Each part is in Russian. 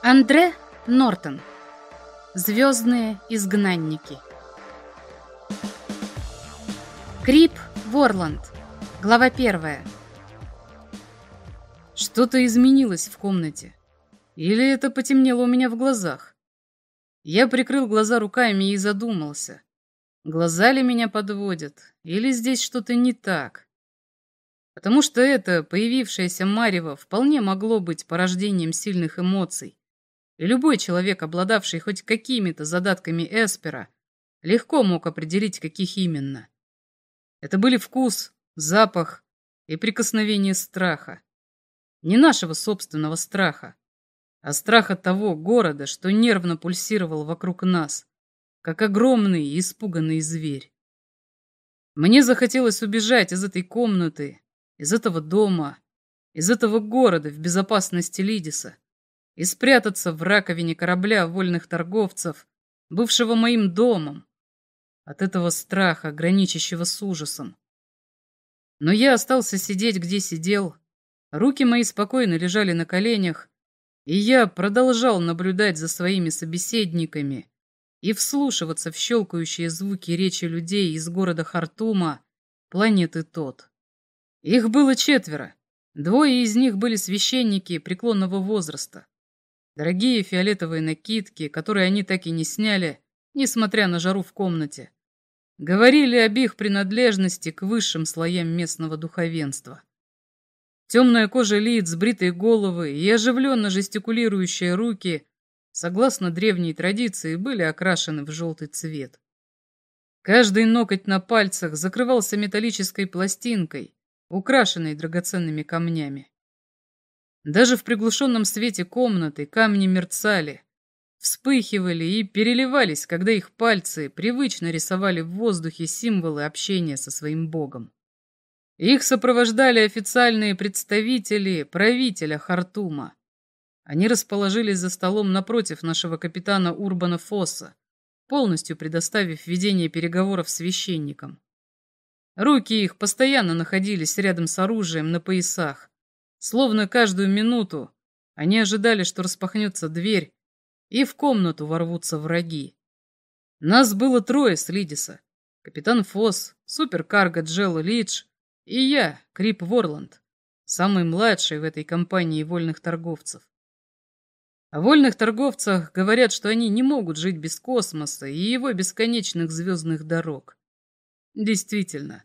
Андре Нортон. Звездные изгнанники. Крип Ворланд. Глава первая. Что-то изменилось в комнате. Или это потемнело у меня в глазах? Я прикрыл глаза руками и задумался. Глаза ли меня подводят? Или здесь что-то не так? Потому что это, появившееся марево, вполне могло быть порождением сильных эмоций и любой человек, обладавший хоть какими-то задатками Эспера, легко мог определить, каких именно. Это были вкус, запах и прикосновение страха. Не нашего собственного страха, а страха того города, что нервно пульсировал вокруг нас, как огромный и испуганный зверь. Мне захотелось убежать из этой комнаты, из этого дома, из этого города в безопасности Лидиса, и спрятаться в раковине корабля вольных торговцев, бывшего моим домом, от этого страха, граничащего с ужасом. Но я остался сидеть, где сидел, руки мои спокойно лежали на коленях, и я продолжал наблюдать за своими собеседниками и вслушиваться в щелкающие звуки речи людей из города Хартума, планеты Тот. Их было четверо, двое из них были священники преклонного возраста. Дорогие фиолетовые накидки, которые они так и не сняли, несмотря на жару в комнате, говорили об их принадлежности к высшим слоям местного духовенства. Темная кожа лиц, бритые головы и оживленно жестикулирующие руки, согласно древней традиции, были окрашены в желтый цвет. Каждый ноготь на пальцах закрывался металлической пластинкой, украшенной драгоценными камнями. Даже в приглушенном свете комнаты камни мерцали, вспыхивали и переливались, когда их пальцы привычно рисовали в воздухе символы общения со своим богом. Их сопровождали официальные представители правителя Хартума. Они расположились за столом напротив нашего капитана Урбана Фосса, полностью предоставив ведение переговоров священникам. Руки их постоянно находились рядом с оружием на поясах, Словно каждую минуту они ожидали, что распахнется дверь, и в комнату ворвутся враги. Нас было трое с Лидиса. Капитан Фосс, суперкарго Джелл Лидж и я, Крип Ворланд, самый младший в этой компании вольных торговцев. О вольных торговцах говорят, что они не могут жить без космоса и его бесконечных звездных дорог. Действительно,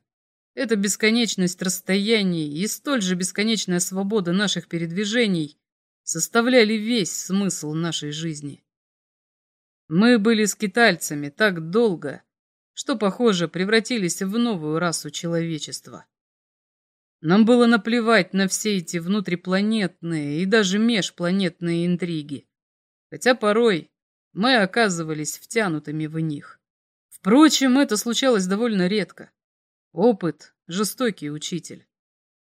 эта бесконечность расстояний и столь же бесконечная свобода наших передвижений составляли весь смысл нашей жизни. Мы были скитальцами так долго, что, похоже, превратились в новую расу человечества. Нам было наплевать на все эти внутрипланетные и даже межпланетные интриги, хотя порой мы оказывались втянутыми в них. Впрочем, это случалось довольно редко. Опыт — жестокий учитель.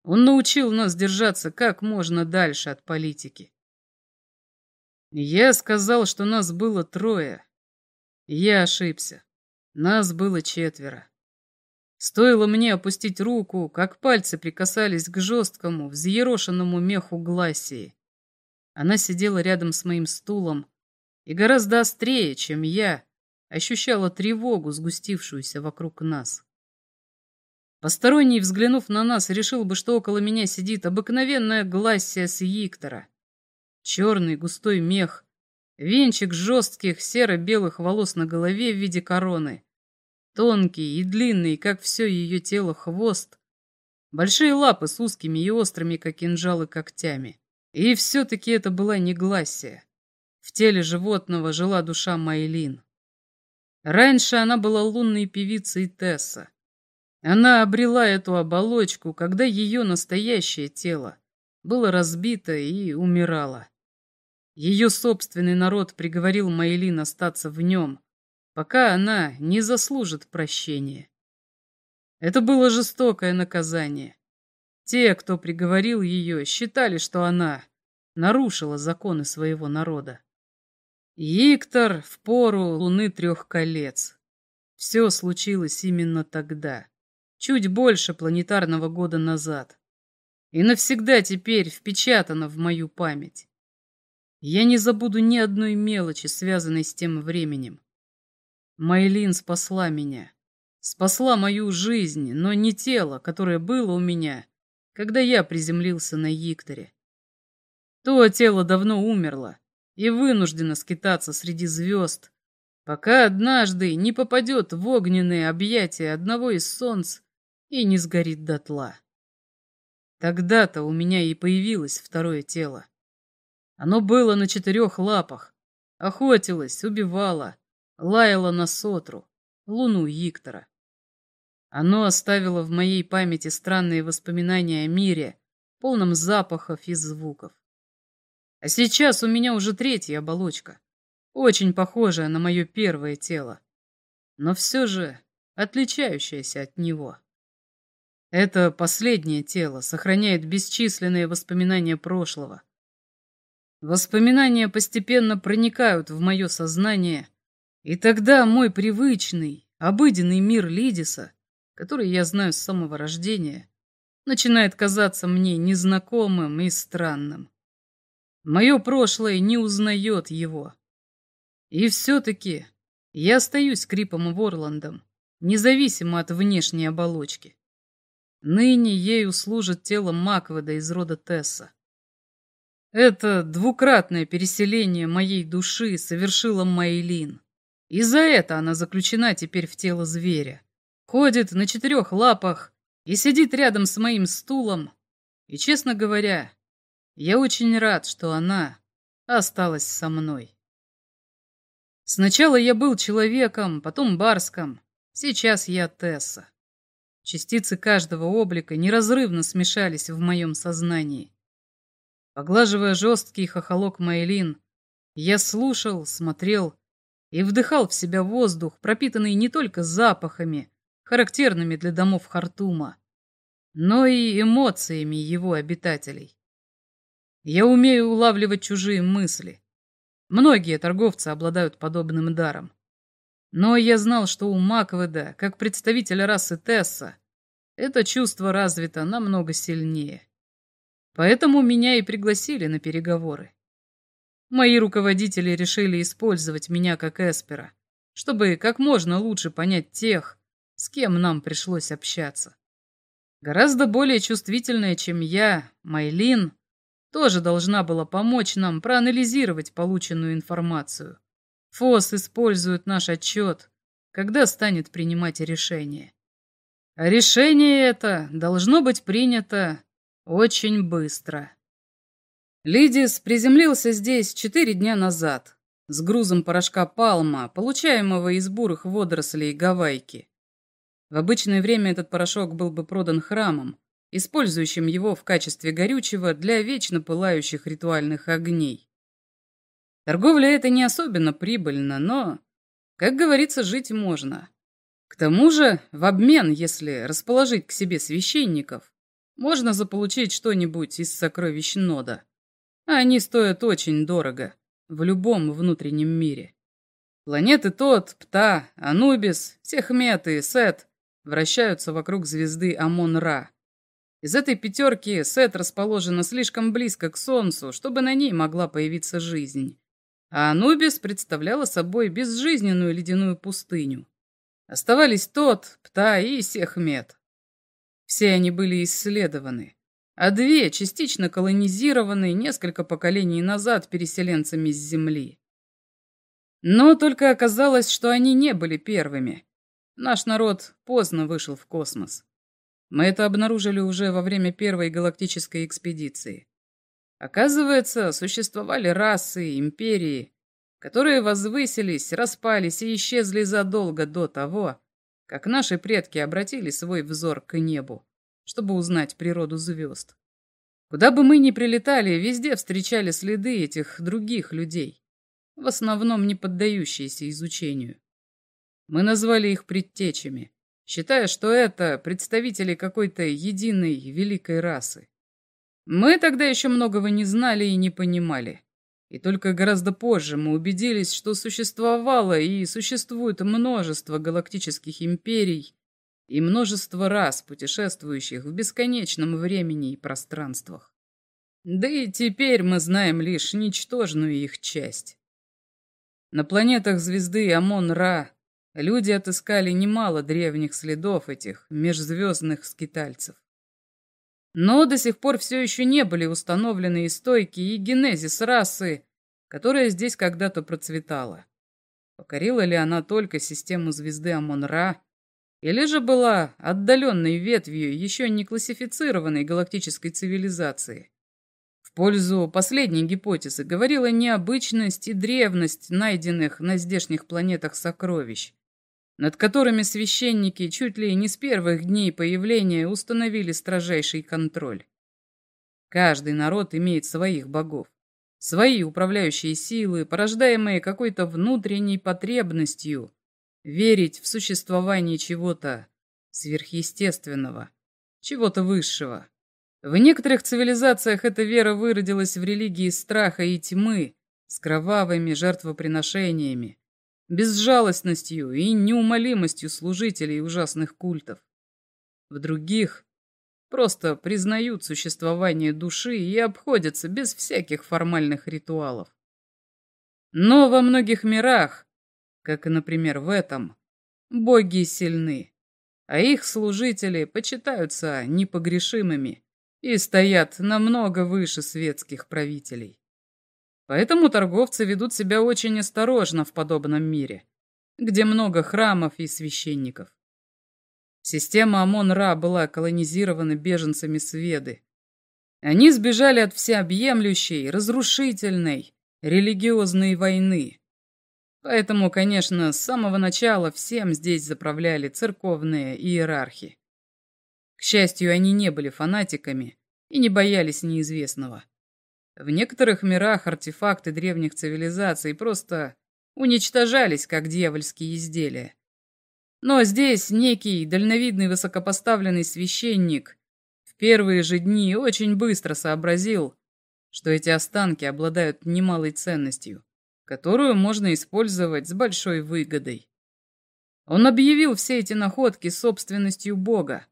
Он научил нас держаться как можно дальше от политики. Я сказал, что нас было трое. Я ошибся. Нас было четверо. Стоило мне опустить руку, как пальцы прикасались к жесткому, взъерошенному меху Гласии. Она сидела рядом с моим стулом и гораздо острее, чем я, ощущала тревогу, сгустившуюся вокруг нас. Посторонний, взглянув на нас, решил бы, что около меня сидит обыкновенная глассия с Иктора. Черный густой мех, венчик жестких серо-белых волос на голове в виде короны, тонкий и длинный, как все ее тело, хвост, большие лапы с узкими и острыми, как кинжалы, когтями. И все-таки это была не глассия. В теле животного жила душа Майлин. Раньше она была лунной певицей Тесса. Она обрела эту оболочку, когда ее настоящее тело было разбито и умирало. Ее собственный народ приговорил Майлин остаться в нем, пока она не заслужит прощения. Это было жестокое наказание. Те, кто приговорил ее, считали, что она нарушила законы своего народа. Иктор в пору луны трех колец. Все случилось именно тогда чуть больше планетарного года назад. И навсегда теперь впечатано в мою память. Я не забуду ни одной мелочи, связанной с тем временем. Майлин спасла меня. Спасла мою жизнь, но не тело, которое было у меня, когда я приземлился на Йикторе. То тело давно умерло и вынуждено скитаться среди звезд, пока однажды не попадет в огненные объятия одного из солнц и не сгорит дотла. Тогда-то у меня и появилось второе тело. Оно было на четырех лапах, охотилось, убивало, лаяло на Сотру, луну Иктора. Оно оставило в моей памяти странные воспоминания о мире, полном запахов и звуков. А сейчас у меня уже третья оболочка, очень похожая на мое первое тело, но все же отличающаяся от него. Это последнее тело сохраняет бесчисленные воспоминания прошлого, Воспоминания постепенно проникают в мое сознание, и тогда мой привычный, обыденный мир Лидиса, который я знаю с самого рождения, начинает казаться мне незнакомым и странным. Мое прошлое не узнает его. И все-таки я остаюсь Крипом Ворландом, независимо от внешней оболочки. Ныне ею служит тело Макведа из рода Тесса. Это двукратное переселение моей души совершила Майлин. И за это она заключена теперь в тело зверя. Ходит на четырех лапах и сидит рядом с моим стулом. И, честно говоря, я очень рад, что она осталась со мной. Сначала я был человеком, потом барском, сейчас я Тесса. Частицы каждого облика неразрывно смешались в моем сознании. Поглаживая жесткий хохолок Майлин, я слушал, смотрел и вдыхал в себя воздух, пропитанный не только запахами, характерными для домов Хартума, но и эмоциями его обитателей. Я умею улавливать чужие мысли. Многие торговцы обладают подобным даром. Но я знал, что у Макведа, как представителя расы Тесса, это чувство развито намного сильнее. Поэтому меня и пригласили на переговоры. Мои руководители решили использовать меня как эспера, чтобы как можно лучше понять тех, с кем нам пришлось общаться. Гораздо более чувствительная, чем я, Майлин, тоже должна была помочь нам проанализировать полученную информацию. ФОС использует наш отчет, когда станет принимать решение. А решение это должно быть принято очень быстро. Лидис приземлился здесь четыре дня назад с грузом порошка палма, получаемого из бурых водорослей гавайки. В обычное время этот порошок был бы продан храмом, использующим его в качестве горючего для вечно пылающих ритуальных огней. Торговля это не особенно прибыльно, но, как говорится, жить можно. К тому же, в обмен, если расположить к себе священников, можно заполучить что-нибудь из сокровищ Нода. Они стоят очень дорого в любом внутреннем мире. Планеты Тот, Пта, Анубис, Сехмет и Сет вращаются вокруг звезды Амон-Ра. Из этой пятерки Сет расположена слишком близко к Солнцу, чтобы на ней могла появиться жизнь. А Анубис представляла собой безжизненную ледяную пустыню. Оставались Тот, Пта и Сехмет. Все они были исследованы, а две частично колонизированы несколько поколений назад переселенцами с Земли. Но только оказалось, что они не были первыми. Наш народ поздно вышел в космос. Мы это обнаружили уже во время первой галактической экспедиции. Оказывается, существовали расы, империи, которые возвысились, распались и исчезли задолго до того, как наши предки обратили свой взор к небу, чтобы узнать природу звезд. Куда бы мы ни прилетали, везде встречали следы этих других людей, в основном не поддающиеся изучению. Мы назвали их предтечами, считая, что это представители какой-то единой великой расы. Мы тогда еще многого не знали и не понимали. И только гораздо позже мы убедились, что существовало и существует множество галактических империй и множество рас, путешествующих в бесконечном времени и пространствах. Да и теперь мы знаем лишь ничтожную их часть. На планетах звезды Амон-Ра люди отыскали немало древних следов этих межзвездных скитальцев. Но до сих пор все еще не были установлены истойки и генезис расы, которая здесь когда-то процветала. Покорила ли она только систему звезды Амон-Ра, или же была отдаленной ветвью еще не классифицированной галактической цивилизации? В пользу последней гипотезы говорила необычность и древность найденных на здешних планетах сокровищ, над которыми священники чуть ли не с первых дней появления установили строжайший контроль. Каждый народ имеет своих богов, свои управляющие силы, порождаемые какой-то внутренней потребностью верить в существование чего-то сверхъестественного, чего-то высшего. В некоторых цивилизациях эта вера выродилась в религии страха и тьмы с кровавыми жертвоприношениями, безжалостностью и неумолимостью служителей ужасных культов. В других просто признают существование души и обходятся без всяких формальных ритуалов. Но во многих мирах, как и, например, в этом, боги сильны, а их служители почитаются непогрешимыми и стоят намного выше светских правителей. Поэтому торговцы ведут себя очень осторожно в подобном мире, где много храмов и священников. Система Амон-Ра была колонизирована беженцами Сведы. Они сбежали от всеобъемлющей, разрушительной, религиозной войны. Поэтому, конечно, с самого начала всем здесь заправляли церковные иерархи. К счастью, они не были фанатиками и не боялись неизвестного. В некоторых мирах артефакты древних цивилизаций просто уничтожались как дьявольские изделия. Но здесь некий дальновидный высокопоставленный священник в первые же дни очень быстро сообразил, что эти останки обладают немалой ценностью, которую можно использовать с большой выгодой. Он объявил все эти находки собственностью Бога,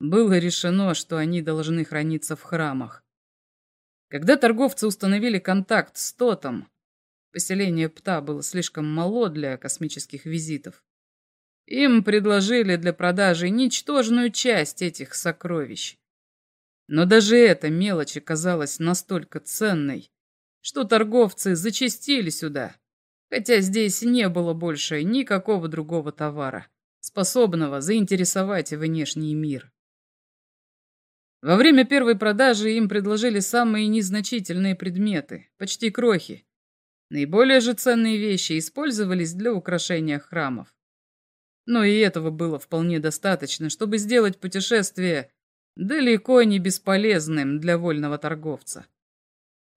было решено, что они должны храниться в храмах. Когда торговцы установили контакт с Тотом, поселение Пта было слишком мало для космических визитов. Им предложили для продажи ничтожную часть этих сокровищ. Но даже эта мелочь оказалась настолько ценной, что торговцы зачастили сюда, хотя здесь не было больше никакого другого товара, способного заинтересовать внешний мир. Во время первой продажи им предложили самые незначительные предметы, почти крохи. Наиболее же ценные вещи использовались для украшения храмов. Но и этого было вполне достаточно, чтобы сделать путешествие далеко не бесполезным для вольного торговца.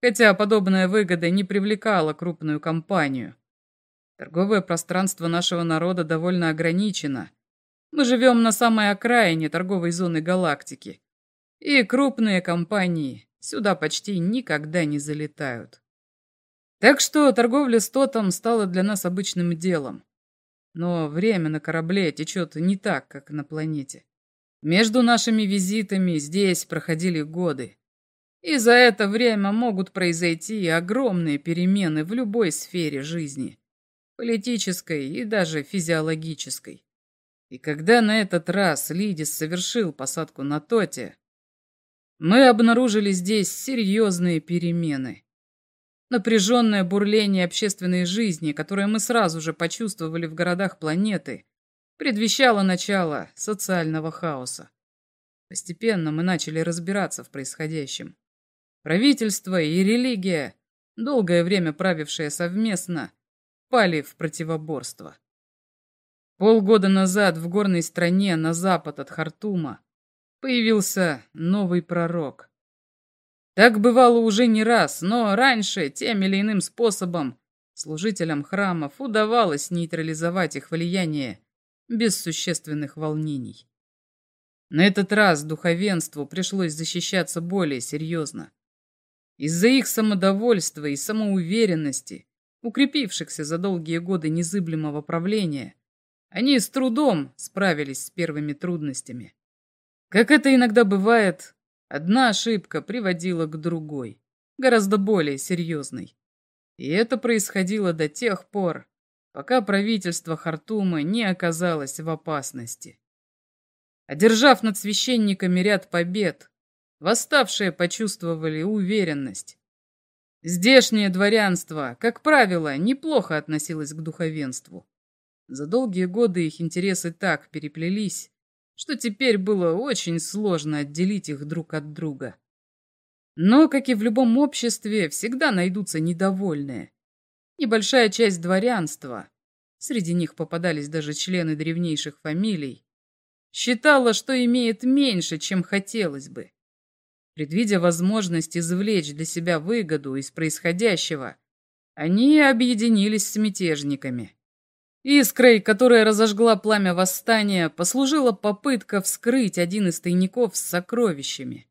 Хотя подобная выгода не привлекала крупную компанию. Торговое пространство нашего народа довольно ограничено. Мы живем на самой окраине торговой зоны галактики, и крупные компании сюда почти никогда не залетают. Так что торговля с Тотом стала для нас обычным делом. Но время на корабле течет не так, как на планете. Между нашими визитами здесь проходили годы. И за это время могут произойти огромные перемены в любой сфере жизни. Политической и даже физиологической. И когда на этот раз Лидис совершил посадку на Тоте, мы обнаружили здесь серьезные перемены. Напряженное бурление общественной жизни, которое мы сразу же почувствовали в городах планеты, предвещало начало социального хаоса. Постепенно мы начали разбираться в происходящем. Правительство и религия, долгое время правившие совместно, пали в противоборство. Полгода назад в горной стране на запад от Хартума появился новый пророк. Так бывало уже не раз, но раньше тем или иным способом служителям храмов удавалось нейтрализовать их влияние без существенных волнений. На этот раз духовенству пришлось защищаться более серьезно. Из-за их самодовольства и самоуверенности, укрепившихся за долгие годы незыблемого правления, они с трудом справились с первыми трудностями. Как это иногда бывает, Одна ошибка приводила к другой, гораздо более серьезной. И это происходило до тех пор, пока правительство Хартума не оказалось в опасности. Одержав над священниками ряд побед, восставшие почувствовали уверенность. Здешнее дворянство, как правило, неплохо относилось к духовенству. За долгие годы их интересы так переплелись, что теперь было очень сложно отделить их друг от друга. Но, как и в любом обществе, всегда найдутся недовольные. Небольшая часть дворянства, среди них попадались даже члены древнейших фамилий, считала, что имеет меньше, чем хотелось бы. Предвидя возможность извлечь для себя выгоду из происходящего, они объединились с мятежниками. Искрой, которая разожгла пламя восстания, послужила попытка вскрыть один из тайников с сокровищами.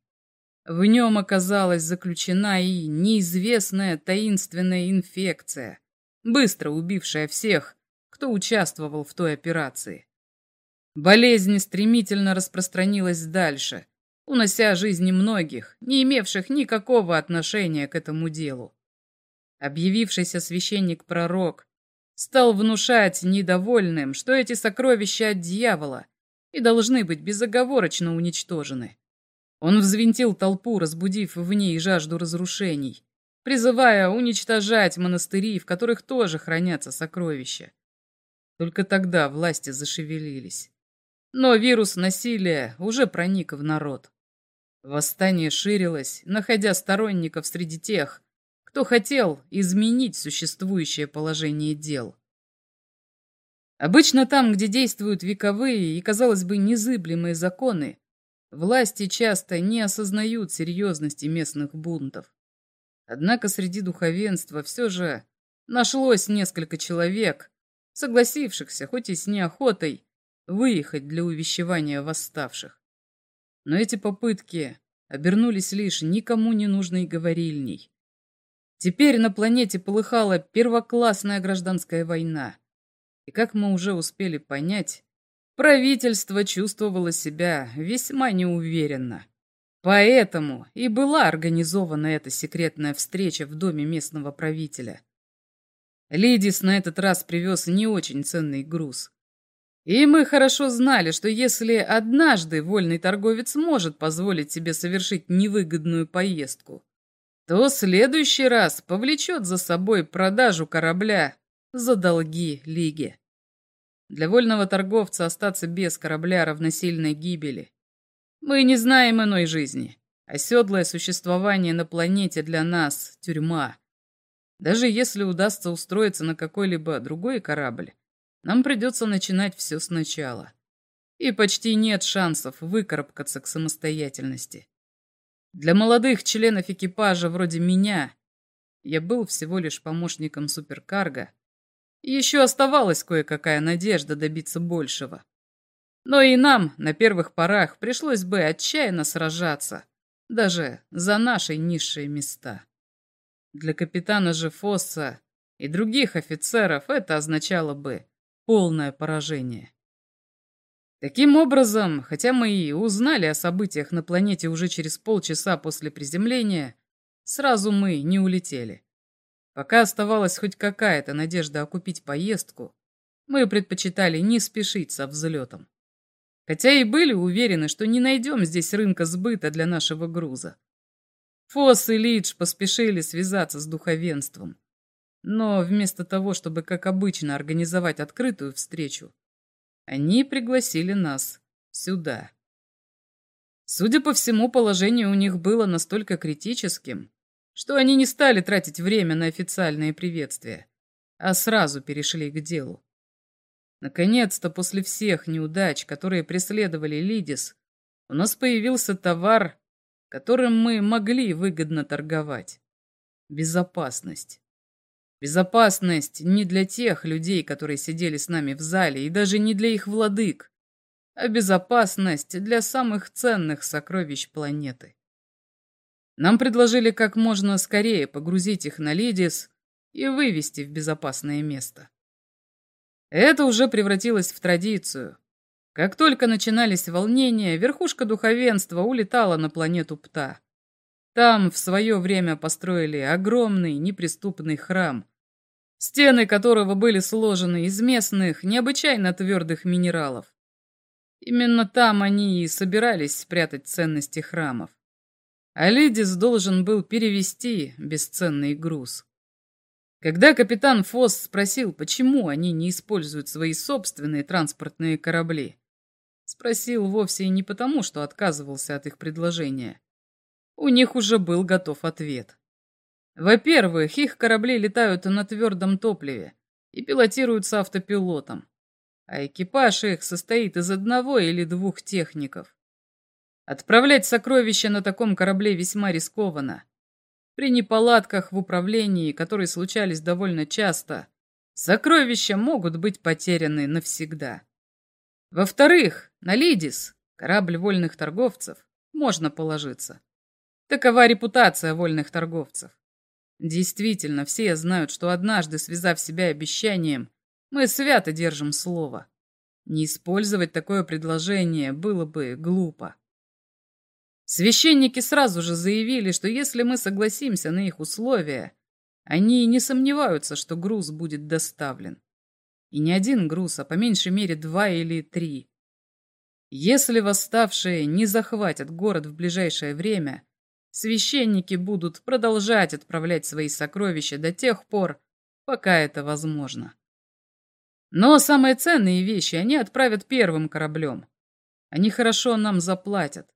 В нем оказалась заключена и неизвестная таинственная инфекция, быстро убившая всех, кто участвовал в той операции. Болезнь стремительно распространилась дальше, унося жизни многих, не имевших никакого отношения к этому делу. Объявившийся священник-пророк стал внушать недовольным, что эти сокровища от дьявола и должны быть безоговорочно уничтожены. Он взвинтил толпу, разбудив в ней жажду разрушений, призывая уничтожать монастыри, в которых тоже хранятся сокровища. Только тогда власти зашевелились. Но вирус насилия уже проник в народ. Восстание ширилось, находя сторонников среди тех, кто хотел изменить существующее положение дел. Обычно там, где действуют вековые и, казалось бы, незыблемые законы, власти часто не осознают серьезности местных бунтов. Однако среди духовенства все же нашлось несколько человек, согласившихся, хоть и с неохотой, выехать для увещевания восставших. Но эти попытки обернулись лишь никому не нужной говорильней. Теперь на планете полыхала первоклассная гражданская война. И как мы уже успели понять, правительство чувствовало себя весьма неуверенно. Поэтому и была организована эта секретная встреча в доме местного правителя. Лидис на этот раз привез не очень ценный груз. И мы хорошо знали, что если однажды вольный торговец может позволить себе совершить невыгодную поездку, то следующий раз повлечет за собой продажу корабля за долги Лиги. Для вольного торговца остаться без корабля равносильной гибели. Мы не знаем иной жизни. Оседлое существование на планете для нас — тюрьма. Даже если удастся устроиться на какой-либо другой корабль, нам придется начинать все сначала. И почти нет шансов выкарабкаться к самостоятельности. Для молодых членов экипажа вроде меня я был всего лишь помощником суперкарга, еще оставалась кое-какая надежда добиться большего. Но и нам на первых порах пришлось бы отчаянно сражаться, даже за наши низшие места. Для капитана же Фосса и других офицеров это означало бы полное поражение. Таким образом, хотя мы и узнали о событиях на планете уже через полчаса после приземления, сразу мы не улетели. Пока оставалась хоть какая-то надежда окупить поездку, мы предпочитали не спешить со взлетом. Хотя и были уверены, что не найдем здесь рынка сбыта для нашего груза. Фосс и Лидж поспешили связаться с духовенством. Но вместо того, чтобы, как обычно, организовать открытую встречу, они пригласили нас сюда. Судя по всему, положение у них было настолько критическим, что они не стали тратить время на официальные приветствия, а сразу перешли к делу. Наконец-то, после всех неудач, которые преследовали Лидис, у нас появился товар, которым мы могли выгодно торговать. Безопасность. Безопасность не для тех людей, которые сидели с нами в зале, и даже не для их владык, а безопасность для самых ценных сокровищ планеты. Нам предложили как можно скорее погрузить их на Лидис и вывести в безопасное место. Это уже превратилось в традицию. Как только начинались волнения, верхушка духовенства улетала на планету Пта. Там в свое время построили огромный неприступный храм, стены которого были сложены из местных, необычайно твердых минералов. Именно там они и собирались спрятать ценности храмов. А Лидис должен был перевести бесценный груз. Когда капитан Фосс спросил, почему они не используют свои собственные транспортные корабли, спросил вовсе не потому, что отказывался от их предложения. У них уже был готов ответ. Во-первых, их корабли летают на твердом топливе и пилотируются автопилотом, а экипаж их состоит из одного или двух техников. Отправлять сокровища на таком корабле весьма рискованно. При неполадках в управлении, которые случались довольно часто, сокровища могут быть потеряны навсегда. Во-вторых, на Лидис, корабль вольных торговцев, можно положиться. Такова репутация вольных торговцев. Действительно, все знают, что однажды, связав себя обещанием, мы свято держим слово. Не использовать такое предложение было бы глупо. Священники сразу же заявили, что если мы согласимся на их условия, они не сомневаются, что груз будет доставлен. И не один груз, а по меньшей мере два или три. Если восставшие не захватят город в ближайшее время, священники будут продолжать отправлять свои сокровища до тех пор, пока это возможно. Но самые ценные вещи они отправят первым кораблем. Они хорошо нам заплатят.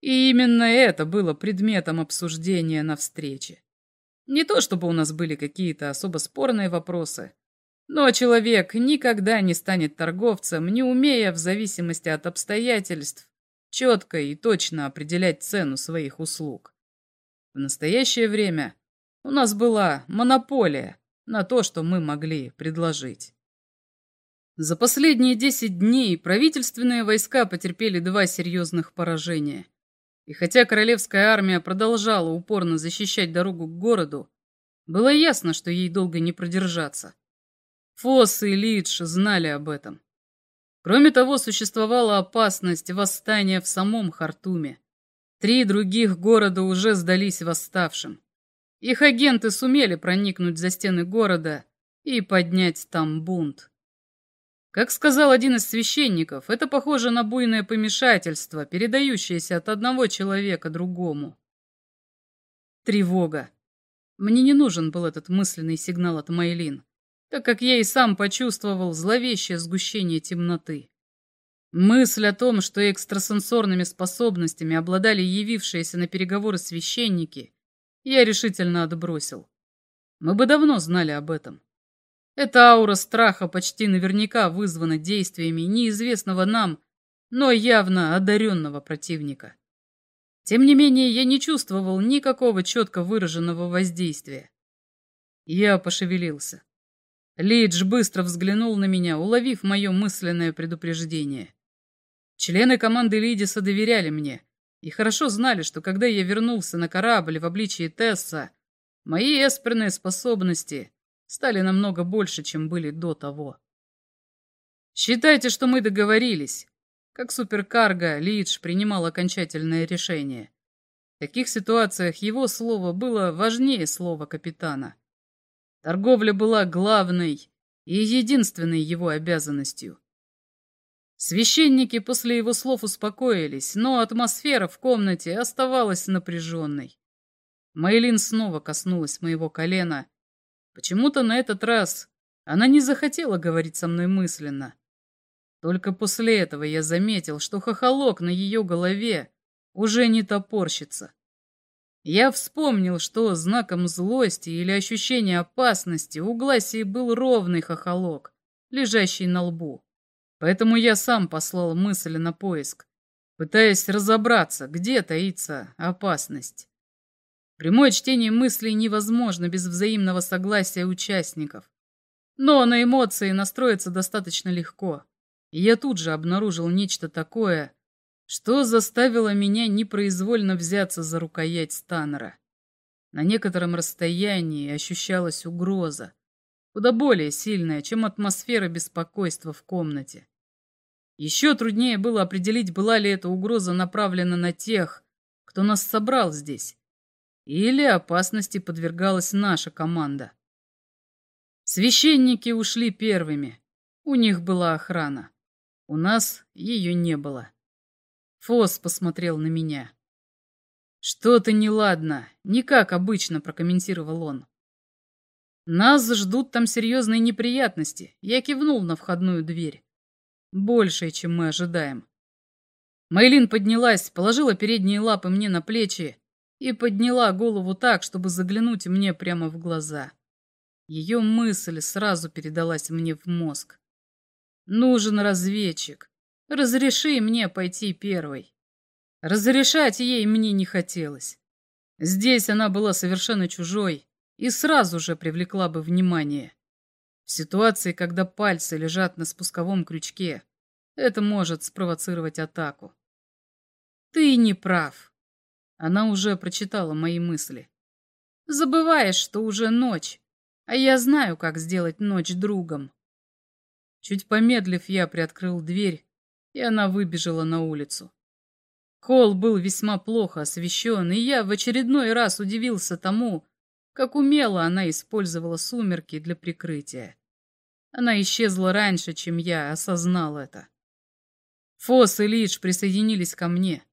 И именно это было предметом обсуждения на встрече. Не то чтобы у нас были какие-то особо спорные вопросы, но человек никогда не станет торговцем, не умея в зависимости от обстоятельств четко и точно определять цену своих услуг. В настоящее время у нас была монополия на то, что мы могли предложить. За последние 10 дней правительственные войска потерпели два серьезных поражения. И хотя королевская армия продолжала упорно защищать дорогу к городу, было ясно, что ей долго не продержаться. Фосс и Лидж знали об этом. Кроме того, существовала опасность восстания в самом Хартуме. Три других города уже сдались восставшим. Их агенты сумели проникнуть за стены города и поднять там бунт. Как сказал один из священников, это похоже на буйное помешательство, передающееся от одного человека другому. Тревога. Мне не нужен был этот мысленный сигнал от Майлин, так как я и сам почувствовал зловещее сгущение темноты. Мысль о том, что экстрасенсорными способностями обладали явившиеся на переговоры священники, я решительно отбросил. Мы бы давно знали об этом. Эта аура страха почти наверняка вызвана действиями неизвестного нам, но явно одаренного противника. Тем не менее, я не чувствовал никакого четко выраженного воздействия. Я пошевелился. Лидж быстро взглянул на меня, уловив мое мысленное предупреждение. Члены команды Лидиса доверяли мне и хорошо знали, что когда я вернулся на корабль в обличии Тесса, мои эсперные способности стали намного больше, чем были до того. Считайте, что мы договорились. Как суперкарго, Лидж принимал окончательное решение. В таких ситуациях его слово было важнее слова капитана. Торговля была главной и единственной его обязанностью. Священники после его слов успокоились, но атмосфера в комнате оставалась напряженной. Мейлин снова коснулась моего колена, Почему-то на этот раз она не захотела говорить со мной мысленно. Только после этого я заметил, что хохолок на ее голове уже не топорщится. Я вспомнил, что знаком злости или ощущения опасности у Гласии был ровный хохолок, лежащий на лбу. Поэтому я сам послал мысль на поиск, пытаясь разобраться, где таится опасность. Прямое чтение мыслей невозможно без взаимного согласия участников. Но на эмоции настроиться достаточно легко. И я тут же обнаружил нечто такое, что заставило меня непроизвольно взяться за рукоять Станнера. На некотором расстоянии ощущалась угроза, куда более сильная, чем атмосфера беспокойства в комнате. Еще труднее было определить, была ли эта угроза направлена на тех, кто нас собрал здесь, или опасности подвергалась наша команда. Священники ушли первыми. У них была охрана. У нас ее не было. Фос посмотрел на меня. «Что-то неладно, не как обычно», — прокомментировал он. «Нас ждут там серьезные неприятности», — я кивнул на входную дверь. «Большее, чем мы ожидаем». Майлин поднялась, положила передние лапы мне на плечи и подняла голову так, чтобы заглянуть мне прямо в глаза. Ее мысль сразу передалась мне в мозг. «Нужен разведчик. Разреши мне пойти первой». Разрешать ей мне не хотелось. Здесь она была совершенно чужой и сразу же привлекла бы внимание. В ситуации, когда пальцы лежат на спусковом крючке, это может спровоцировать атаку. Ты не прав. Она уже прочитала мои мысли. Забываешь, что уже ночь, а я знаю, как сделать ночь другом. Чуть помедлив, я приоткрыл дверь, и она выбежала на улицу. Холл был весьма плохо освещен, и я в очередной раз удивился тому, как умело она использовала сумерки для прикрытия. Она исчезла раньше, чем я осознал это. Фос и Лидж присоединились ко мне.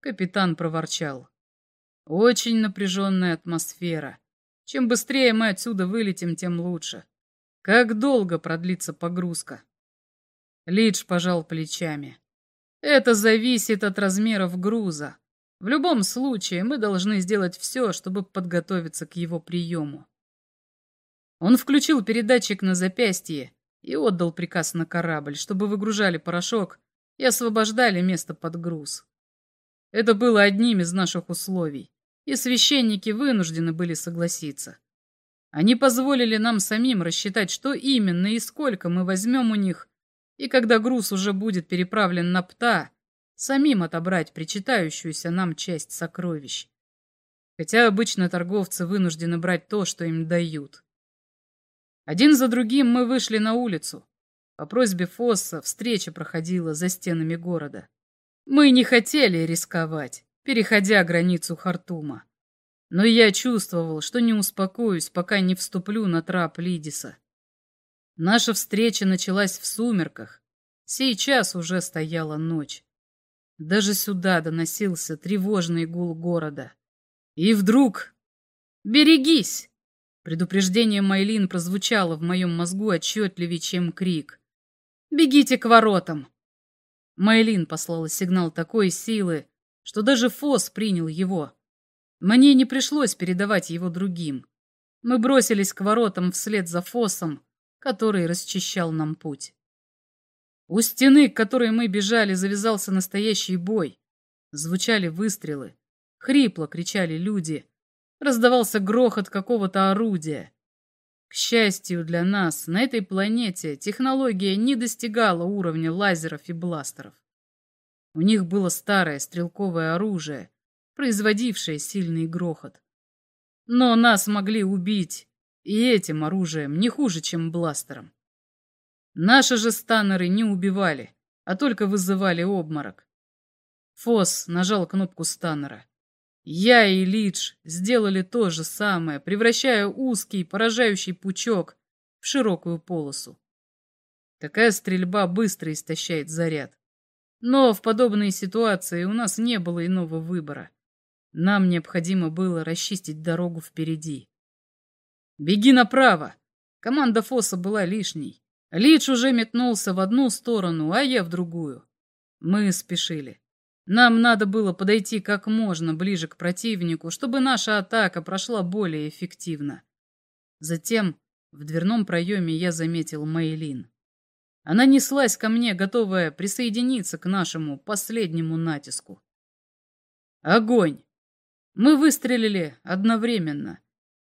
Капитан проворчал. Очень напряженная атмосфера. Чем быстрее мы отсюда вылетим, тем лучше. Как долго продлится погрузка? Лидж пожал плечами. Это зависит от размеров груза. В любом случае, мы должны сделать все, чтобы подготовиться к его приему. Он включил передатчик на запястье и отдал приказ на корабль, чтобы выгружали порошок и освобождали место под груз. Это было одним из наших условий, и священники вынуждены были согласиться. Они позволили нам самим рассчитать, что именно и сколько мы возьмем у них и когда груз уже будет переправлен на ПТА, самим отобрать причитающуюся нам часть сокровищ. Хотя обычно торговцы вынуждены брать то, что им дают. Один за другим мы вышли на улицу. По просьбе Фосса встреча проходила за стенами города. Мы не хотели рисковать, переходя границу Хартума. Но я чувствовал, что не успокоюсь, пока не вступлю на трап Лидиса. Наша встреча началась в сумерках. Сейчас уже стояла ночь. Даже сюда доносился тревожный гул города. И вдруг... «Берегись!» Предупреждение Майлин прозвучало в моем мозгу отчетливее, чем крик. «Бегите к воротам!» Майлин послала сигнал такой силы, что даже Фос принял его. Мне не пришлось передавать его другим. Мы бросились к воротам вслед за Фосом, который расчищал нам путь. У стены, к которой мы бежали, завязался настоящий бой. Звучали выстрелы. Хрипло кричали люди. Раздавался грохот какого-то орудия. К счастью для нас, на этой планете технология не достигала уровня лазеров и бластеров. У них было старое стрелковое оружие, производившее сильный грохот. Но нас могли убить и этим оружием не хуже, чем бластером. Наши же станнеры не убивали, а только вызывали обморок. Фос нажал кнопку станнера. Я и Лидж сделали то же самое, превращая узкий, поражающий пучок в широкую полосу. Такая стрельба быстро истощает заряд. Но в подобной ситуации у нас не было иного выбора. Нам необходимо было расчистить дорогу впереди. «Беги направо!» Команда Фосса была лишней. Лидж уже метнулся в одну сторону, а я в другую. Мы спешили. Нам надо было подойти как можно ближе к противнику, чтобы наша атака прошла более эффективно. Затем в дверном проеме я заметил Мейлин. Она неслась ко мне, готовая присоединиться к нашему последнему натиску. Огонь! Мы выстрелили одновременно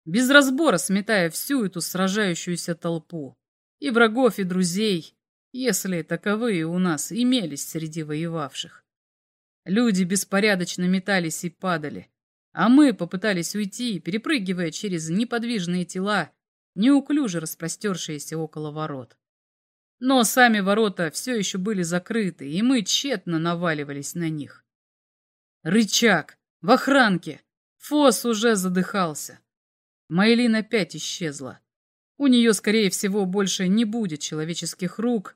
без разбора сметая всю эту сражающуюся толпу. И врагов, и друзей, если таковые у нас имелись среди воевавших. Люди беспорядочно метались и падали, а мы попытались уйти, перепрыгивая через неподвижные тела, неуклюже распростершиеся около ворот. Но сами ворота все еще были закрыты, и мы тщетно наваливались на них. Рычаг! В охранке! Фос уже задыхался. Майлин опять исчезла. У нее, скорее всего, больше не будет человеческих рук,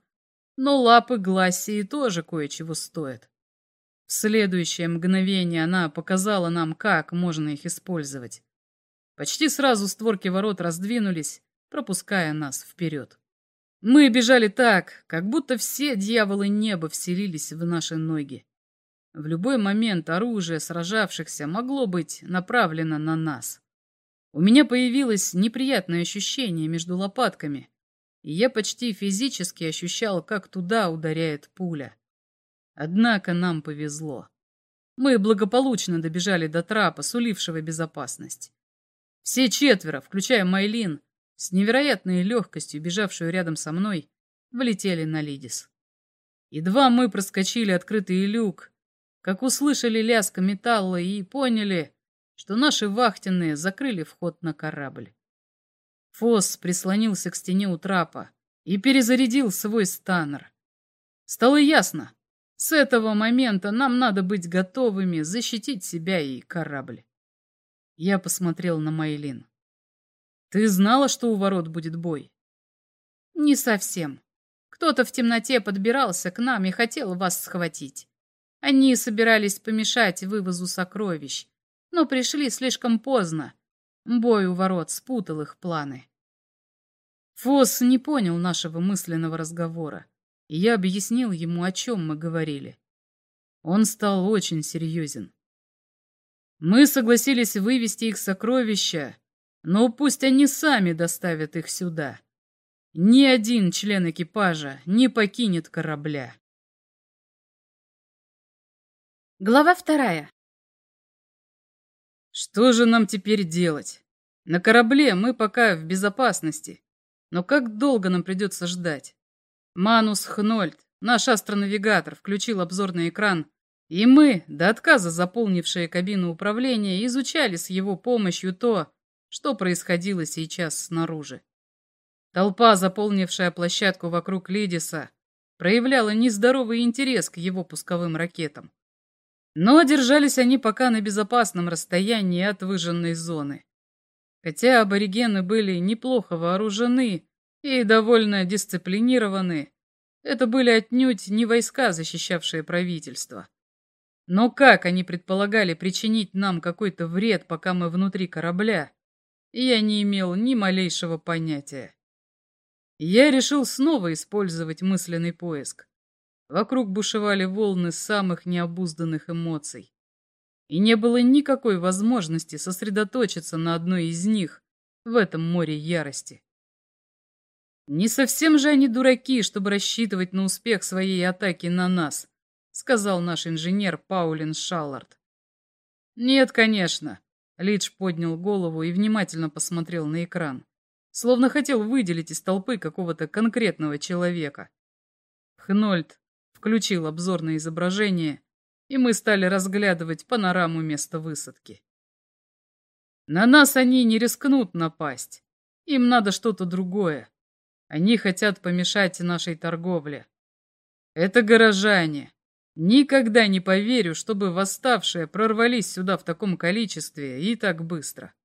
но лапы Глассии тоже кое-чего стоят. В следующее мгновение она показала нам, как можно их использовать. Почти сразу створки ворот раздвинулись, пропуская нас вперед. Мы бежали так, как будто все дьяволы неба вселились в наши ноги. В любой момент оружие сражавшихся могло быть направлено на нас. У меня появилось неприятное ощущение между лопатками, и я почти физически ощущал, как туда ударяет пуля. Однако нам повезло. Мы благополучно добежали до трапа, сулившего безопасность. Все четверо, включая Майлин, с невероятной легкостью, бежавшую рядом со мной, влетели на Лидис. Едва мы проскочили открытый люк, как услышали лязг металла и поняли, что наши вахтенные закрыли вход на корабль. Фосс прислонился к стене у трапа и перезарядил свой станнер. Стало ясно, с этого момента нам надо быть готовыми защитить себя и корабль. Я посмотрел на Майлин. Ты знала, что у ворот будет бой? Не совсем. Кто-то в темноте подбирался к нам и хотел вас схватить. Они собирались помешать вывозу сокровищ, но пришли слишком поздно. Бой у ворот спутал их планы. Фосс не понял нашего мысленного разговора и я объяснил ему, о чем мы говорили. Он стал очень серьезен. Мы согласились вывести их сокровища, но пусть они сами доставят их сюда. Ни один член экипажа не покинет корабля. Глава вторая. Что же нам теперь делать? На корабле мы пока в безопасности, но как долго нам придется ждать? Манус Хнольд, наш астронавигатор, включил обзорный экран, и мы, до отказа заполнившие кабину управления, изучали с его помощью то, что происходило сейчас снаружи. Толпа, заполнившая площадку вокруг Лидиса, проявляла нездоровый интерес к его пусковым ракетам. Но держались они пока на безопасном расстоянии от выжженной зоны. Хотя аборигены были неплохо вооружены и довольно дисциплинированы. Это были отнюдь не войска, защищавшие правительство. Но как они предполагали причинить нам какой-то вред, пока мы внутри корабля, я не имел ни малейшего понятия. Я решил снова использовать мысленный поиск. Вокруг бушевали волны самых необузданных эмоций. И не было никакой возможности сосредоточиться на одной из них в этом море ярости. «Не совсем же они дураки, чтобы рассчитывать на успех своей атаки на нас», сказал наш инженер Паулин Шаллард. «Нет, конечно», — Лидж поднял голову и внимательно посмотрел на экран, словно хотел выделить из толпы какого-то конкретного человека. Хнольд включил обзорное изображение, и мы стали разглядывать панораму места высадки. На нас они не рискнут напасть. Им надо что-то другое. Они хотят помешать нашей торговле. Это горожане. Никогда не поверю, чтобы восставшие прорвались сюда в таком количестве и так быстро.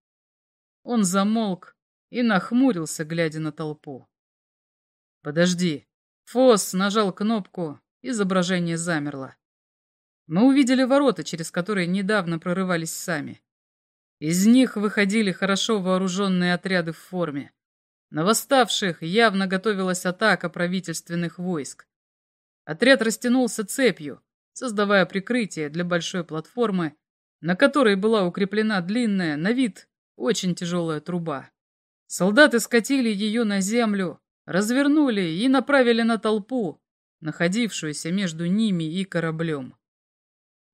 Он замолк и нахмурился, глядя на толпу. Подожди. Фос нажал кнопку, изображение замерло. Мы увидели ворота, через которые недавно прорывались сами. Из них выходили хорошо вооруженные отряды в форме. На восставших явно готовилась атака правительственных войск. Отряд растянулся цепью, создавая прикрытие для большой платформы, на которой была укреплена длинная, на вид, очень тяжелая труба. Солдаты скатили ее на землю, развернули и направили на толпу, находившуюся между ними и кораблем.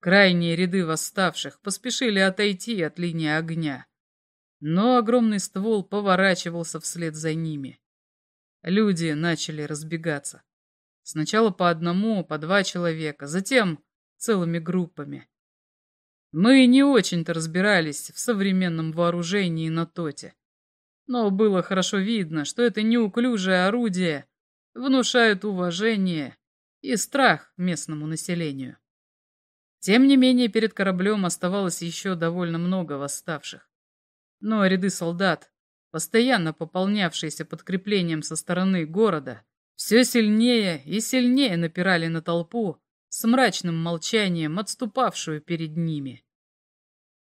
Крайние ряды восставших поспешили отойти от линии огня но огромный ствол поворачивался вслед за ними. Люди начали разбегаться. Сначала по одному, по два человека, затем целыми группами. Мы не очень-то разбирались в современном вооружении на Тоте. Но было хорошо видно, что это неуклюжее орудие внушают уважение и страх местному населению. Тем не менее, перед кораблем оставалось еще довольно много восставших. Но ряды солдат, постоянно пополнявшиеся подкреплением со стороны города, все сильнее и сильнее напирали на толпу с мрачным молчанием, отступавшую перед ними.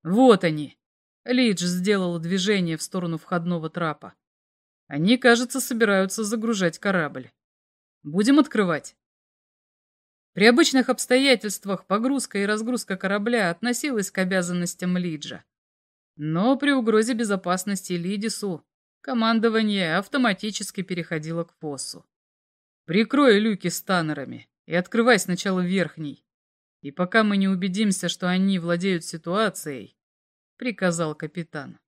Вот они. Лидж сделала движение в сторону входного трапа. Они, кажется, собираются загружать корабль. Будем открывать. При обычных обстоятельствах погрузка и разгрузка корабля относилась к обязанностям Лиджа. Но при угрозе безопасности Лидису командование автоматически переходило к Фоссу. «Прикрой люки станерами и открывай сначала верхний. И пока мы не убедимся, что они владеют ситуацией», — приказал капитан.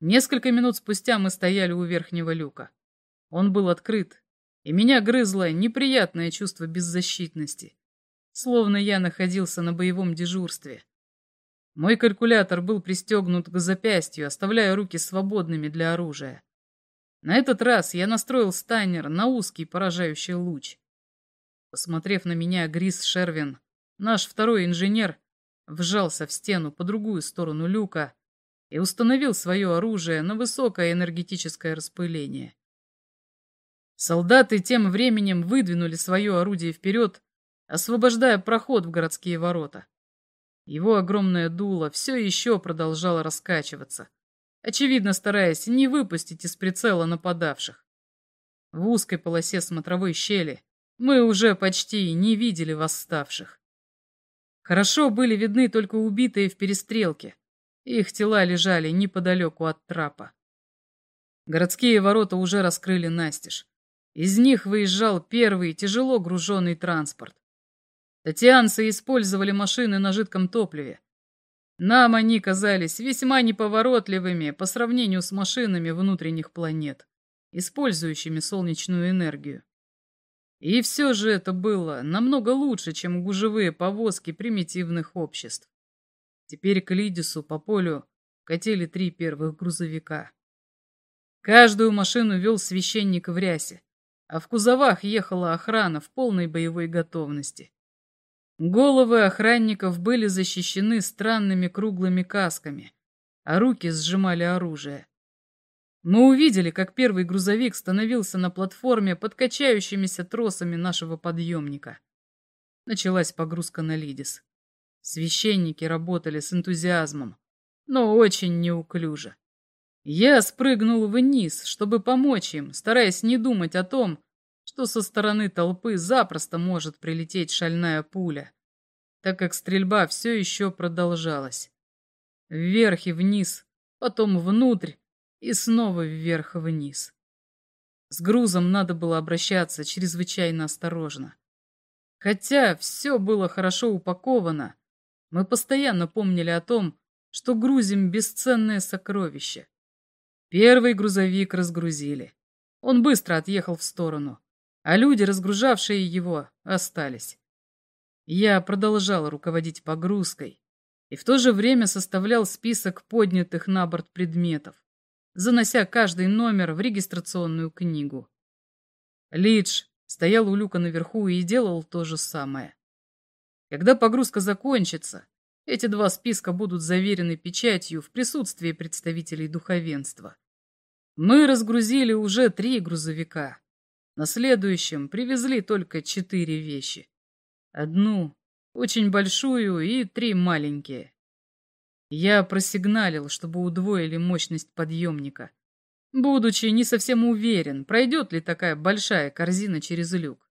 Несколько минут спустя мы стояли у верхнего люка. Он был открыт, и меня грызло неприятное чувство беззащитности, словно я находился на боевом дежурстве. Мой калькулятор был пристегнут к запястью, оставляя руки свободными для оружия. На этот раз я настроил станер на узкий поражающий луч. Посмотрев на меня, Грис Шервин, наш второй инженер, вжался в стену по другую сторону люка и установил свое оружие на высокое энергетическое распыление. Солдаты тем временем выдвинули свое орудие вперед, освобождая проход в городские ворота. Его огромное дуло все еще продолжало раскачиваться, очевидно стараясь не выпустить из прицела нападавших. В узкой полосе смотровой щели мы уже почти не видели восставших. Хорошо были видны только убитые в перестрелке. Их тела лежали неподалеку от трапа. Городские ворота уже раскрыли настежь. Из них выезжал первый тяжело груженный транспорт. Татьянцы использовали машины на жидком топливе. Нам они казались весьма неповоротливыми по сравнению с машинами внутренних планет, использующими солнечную энергию. И все же это было намного лучше, чем гужевые повозки примитивных обществ. Теперь к Лидису по полю катили три первых грузовика. Каждую машину вел священник в рясе а в кузовах ехала охрана в полной боевой готовности. Головы охранников были защищены странными круглыми касками, а руки сжимали оружие. Мы увидели, как первый грузовик становился на платформе под качающимися тросами нашего подъемника. Началась погрузка на Лидис. Священники работали с энтузиазмом, но очень неуклюже. Я спрыгнул вниз, чтобы помочь им, стараясь не думать о том, что со стороны толпы запросто может прилететь шальная пуля, так как стрельба все еще продолжалась. Вверх и вниз, потом внутрь и снова вверх и вниз. С грузом надо было обращаться чрезвычайно осторожно. Хотя все было хорошо упаковано, мы постоянно помнили о том, что грузим бесценное сокровище. Первый грузовик разгрузили. Он быстро отъехал в сторону, а люди, разгружавшие его, остались. Я продолжал руководить погрузкой и в то же время составлял список поднятых на борт предметов, занося каждый номер в регистрационную книгу. Лидж стоял у люка наверху и делал то же самое. Когда погрузка закончится, эти два списка будут заверены печатью в присутствии представителей духовенства. Мы разгрузили уже три грузовика. На следующем привезли только четыре вещи. Одну, очень большую и три маленькие. Я просигналил, чтобы удвоили мощность подъемника, будучи не совсем уверен, пройдет ли такая большая корзина через люк.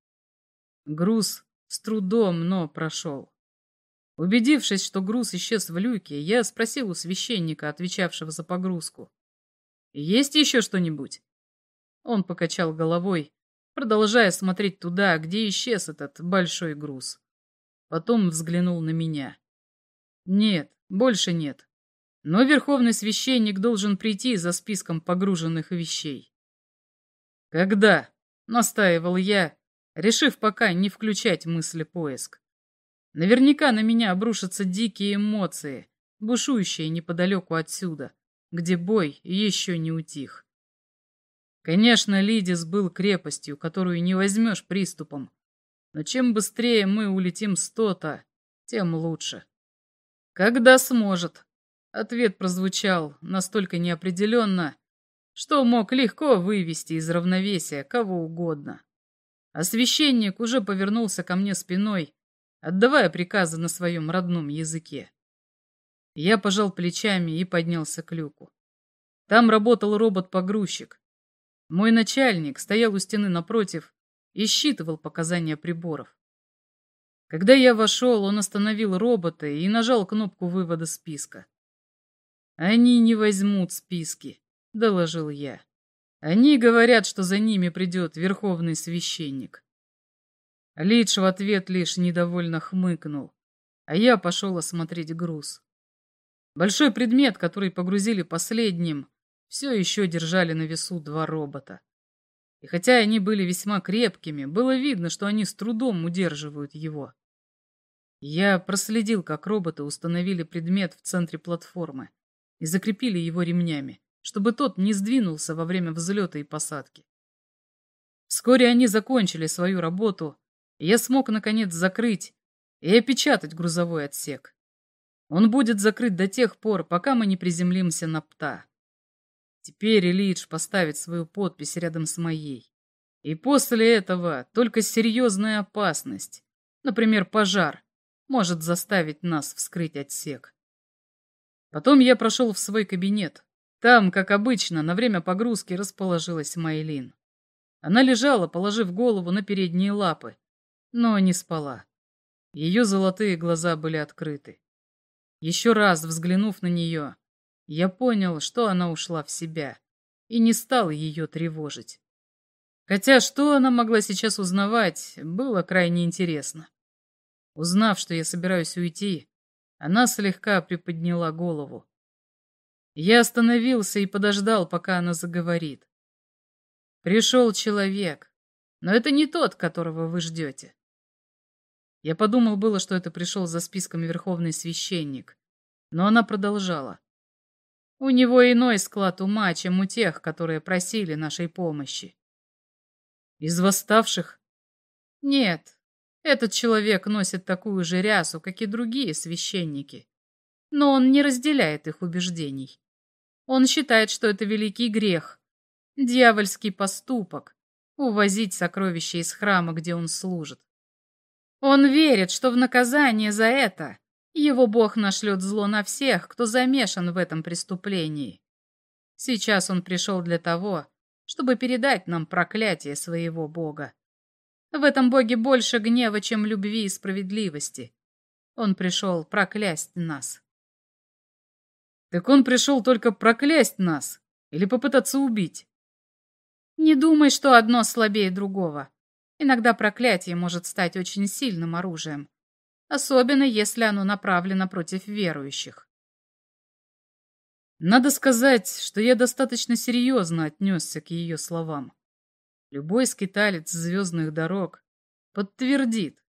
Груз с трудом, но прошел. Убедившись, что груз исчез в люке, я спросил у священника, отвечавшего за погрузку. «Есть еще что-нибудь?» Он покачал головой, продолжая смотреть туда, где исчез этот большой груз. Потом взглянул на меня. «Нет, больше нет. Но верховный священник должен прийти за списком погруженных вещей». «Когда?» — настаивал я, решив пока не включать мысли поиск. Наверняка на меня обрушатся дикие эмоции, бушующие неподалеку отсюда, где бой еще не утих. Конечно, Лидис был крепостью, которую не возьмешь приступом. Но чем быстрее мы улетим с Тота, тем лучше. Когда сможет. Ответ прозвучал настолько неопределенно, что мог легко вывести из равновесия кого угодно. А священник уже повернулся ко мне спиной, отдавая приказы на своем родном языке. Я пожал плечами и поднялся к люку. Там работал робот-погрузчик. Мой начальник стоял у стены напротив и считывал показания приборов. Когда я вошел, он остановил робота и нажал кнопку вывода списка. «Они не возьмут списки», — доложил я. «Они говорят, что за ними придет верховный священник». Лидж в ответ лишь недовольно хмыкнул, а я пошел осмотреть груз. Большой предмет, который погрузили последним, все еще держали на весу два робота. И хотя они были весьма крепкими, было видно, что они с трудом удерживают его. Я проследил, как роботы установили предмет в центре платформы и закрепили его ремнями, чтобы тот не сдвинулся во время взлета и посадки. Вскоре они закончили свою работу, и я смог, наконец, закрыть и опечатать грузовой отсек. Он будет закрыт до тех пор, пока мы не приземлимся на ПТА. Теперь Ильич поставит свою подпись рядом с моей. И после этого только серьезная опасность, например, пожар, может заставить нас вскрыть отсек. Потом я прошел в свой кабинет. Там, как обычно, на время погрузки расположилась Майлин. Она лежала, положив голову на передние лапы, но не спала. Ее золотые глаза были открыты. Еще раз взглянув на нее, я понял, что она ушла в себя, и не стал ее тревожить. Хотя что она могла сейчас узнавать, было крайне интересно. Узнав, что я собираюсь уйти, она слегка приподняла голову. Я остановился и подождал, пока она заговорит. Пришел человек, но это не тот, которого вы ждете. Я подумал было, что это пришел за списком верховный священник, но она продолжала. У него иной склад ума, чем у тех, которые просили нашей помощи. Из восставших? Нет, этот человек носит такую же рясу, как и другие священники. Но он не разделяет их убеждений. Он считает, что это великий грех, дьявольский поступок, увозить сокровища из храма, где он служит. Он верит, что в наказание за это его Бог нашлет зло на всех, кто замешан в этом преступлении. Сейчас он пришел для того, чтобы передать нам проклятие своего Бога. В этом Боге больше гнева, чем любви и справедливости. Он пришел проклясть нас. Так он пришел только проклясть нас или попытаться убить? Не думай, что одно слабее другого. Иногда проклятие может стать очень сильным оружием особенно если оно направлено против верующих. Надо сказать, что я достаточно серьезно отнесся к ее словам. Любой скиталец звездных дорог подтвердит,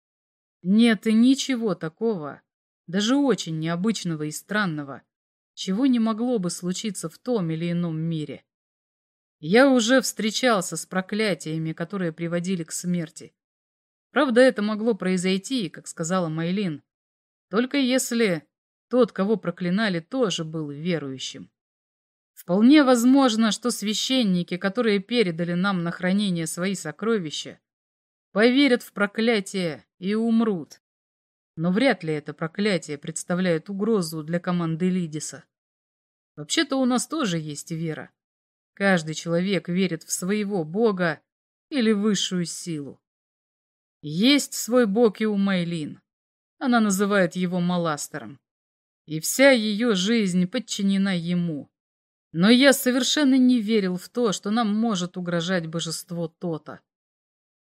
нет и ничего такого, даже очень необычного и странного, чего не могло бы случиться в том или ином мире. Я уже встречался с проклятиями, которые приводили к смерти. Правда, это могло произойти, как сказала Майлин, только если тот, кого проклинали, тоже был верующим. Вполне возможно, что священники, которые передали нам на хранение свои сокровища, поверят в проклятие и умрут. Но вряд ли это проклятие представляет угрозу для команды Лидиса. Вообще-то у нас тоже есть вера. Каждый человек верит в своего бога или высшую силу. Есть свой бог и у Майлин. Она называет его Маластером. И вся ее жизнь подчинена ему. Но я совершенно не верил в то, что нам может угрожать божество Тота.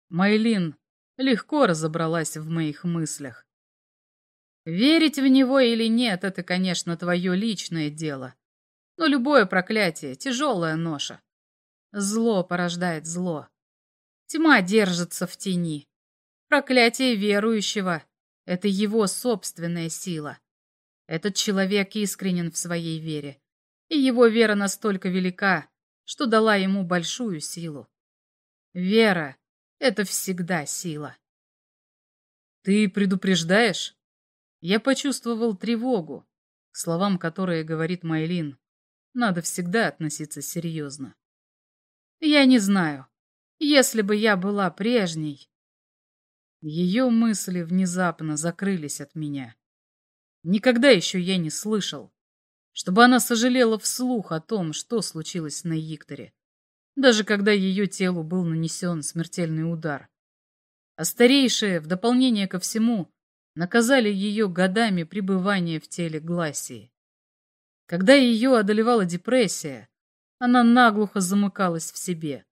Майлин легко разобралась в моих мыслях. Верить в него или нет, это, конечно, твое личное дело. Но любое проклятие — тяжелая ноша. Зло порождает зло. Тьма держится в тени. Проклятие верующего — это его собственная сила. Этот человек искренен в своей вере, и его вера настолько велика, что дала ему большую силу. Вера — это всегда сила. «Ты предупреждаешь?» Я почувствовал тревогу, словам, которые говорит Майлин. Надо всегда относиться серьезно. Я не знаю. Если бы я была прежней... Ее мысли внезапно закрылись от меня. Никогда еще я не слышал, чтобы она сожалела вслух о том, что случилось на Викторе, даже когда ее телу был нанесен смертельный удар. А старейшие, в дополнение ко всему, наказали ее годами пребывания в теле Гласии. Когда ее одолевала депрессия, она наглухо замыкалась в себе.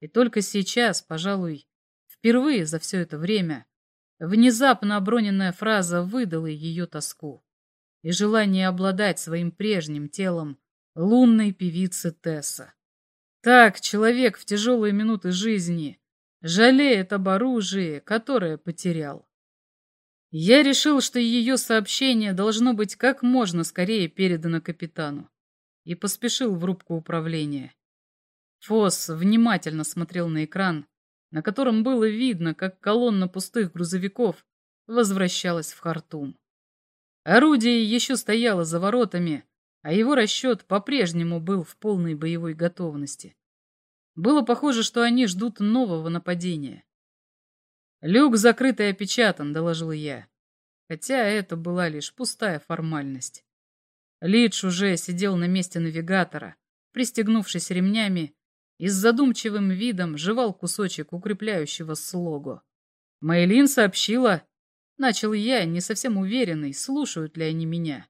И только сейчас, пожалуй, впервые за все это время, внезапно оброненная фраза выдала ее тоску и желание обладать своим прежним телом лунной певицы Тесса. Так человек в тяжелые минуты жизни жалеет об оружии, которое потерял. Я решил, что ее сообщение должно быть как можно скорее передано капитану, и поспешил в рубку управления. Фосс внимательно смотрел на экран, на котором было видно, как колонна пустых грузовиков возвращалась в Хартум. Орудие еще стояло за воротами, а его расчет по-прежнему был в полной боевой готовности. Было похоже, что они ждут нового нападения. «Люк закрыт и опечатан», — доложил я. Хотя это была лишь пустая формальность. Лидж уже сидел на месте навигатора, пристегнувшись ремнями, и с задумчивым видом жевал кусочек укрепляющего слогу. Мейлин сообщила, начал я, не совсем уверенный, слушают ли они меня.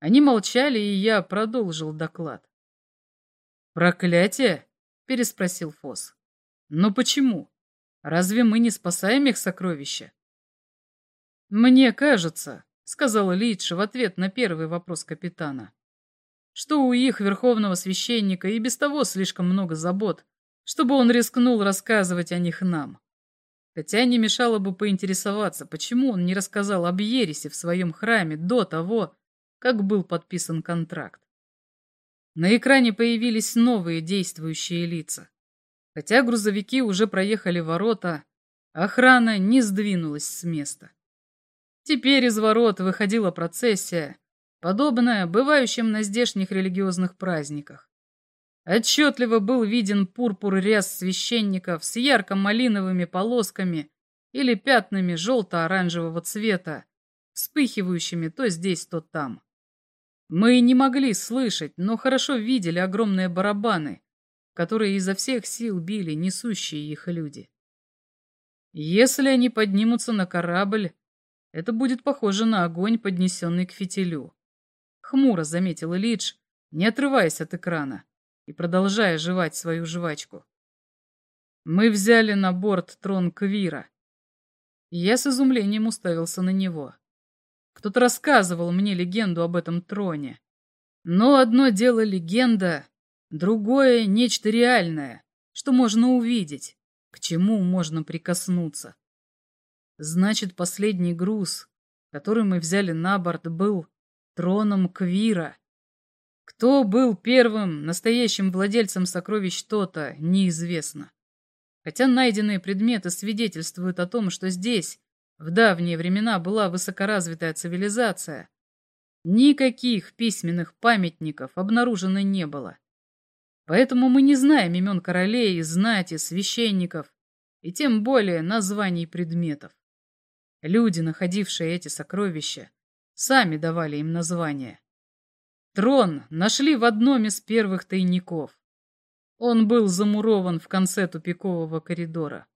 Они молчали, и я продолжил доклад. «Проклятие?» — переспросил Фос. «Но почему? Разве мы не спасаем их сокровища? Мне кажется, сказала Лидж в ответ на первый вопрос капитана, что у их верховного священника и без того слишком много забот, чтобы он рискнул рассказывать о них нам. Хотя не мешало бы поинтересоваться, почему он не рассказал об ересе в своем храме до того, как был подписан контракт. На экране появились новые действующие лица. Хотя грузовики уже проехали ворота, охрана не сдвинулась с места. Теперь из ворот выходила процессия, подобная бывающим на здешних религиозных праздниках. Отчетливо был виден пурпур ряс священников с ярко-малиновыми полосками или пятнами желто-оранжевого цвета, вспыхивающими то здесь, то там. Мы не могли слышать, но хорошо видели огромные барабаны, которые изо всех сил били несущие их люди. Если они поднимутся на корабль, это будет похоже на огонь, поднесенный к фитилю. Хмуро заметил Ильич, не отрываясь от экрана и продолжая жевать свою жвачку. Мы взяли на борт трон Квира. Я с изумлением уставился на него. Кто-то рассказывал мне легенду об этом троне. Но одно дело легенда, Другое — нечто реальное, что можно увидеть, к чему можно прикоснуться. Значит, последний груз, который мы взяли на борт, был троном Квира. Кто был первым настоящим владельцем сокровищ Тота, неизвестно. Хотя найденные предметы свидетельствуют о том, что здесь в давние времена была высокоразвитая цивилизация, никаких письменных памятников обнаружено не было. Поэтому мы не знаем имен королей, знати, священников и тем более названий предметов. Люди, находившие эти сокровища, сами давали им названия. Трон нашли в одном из первых тайников. Он был замурован в конце тупикового коридора.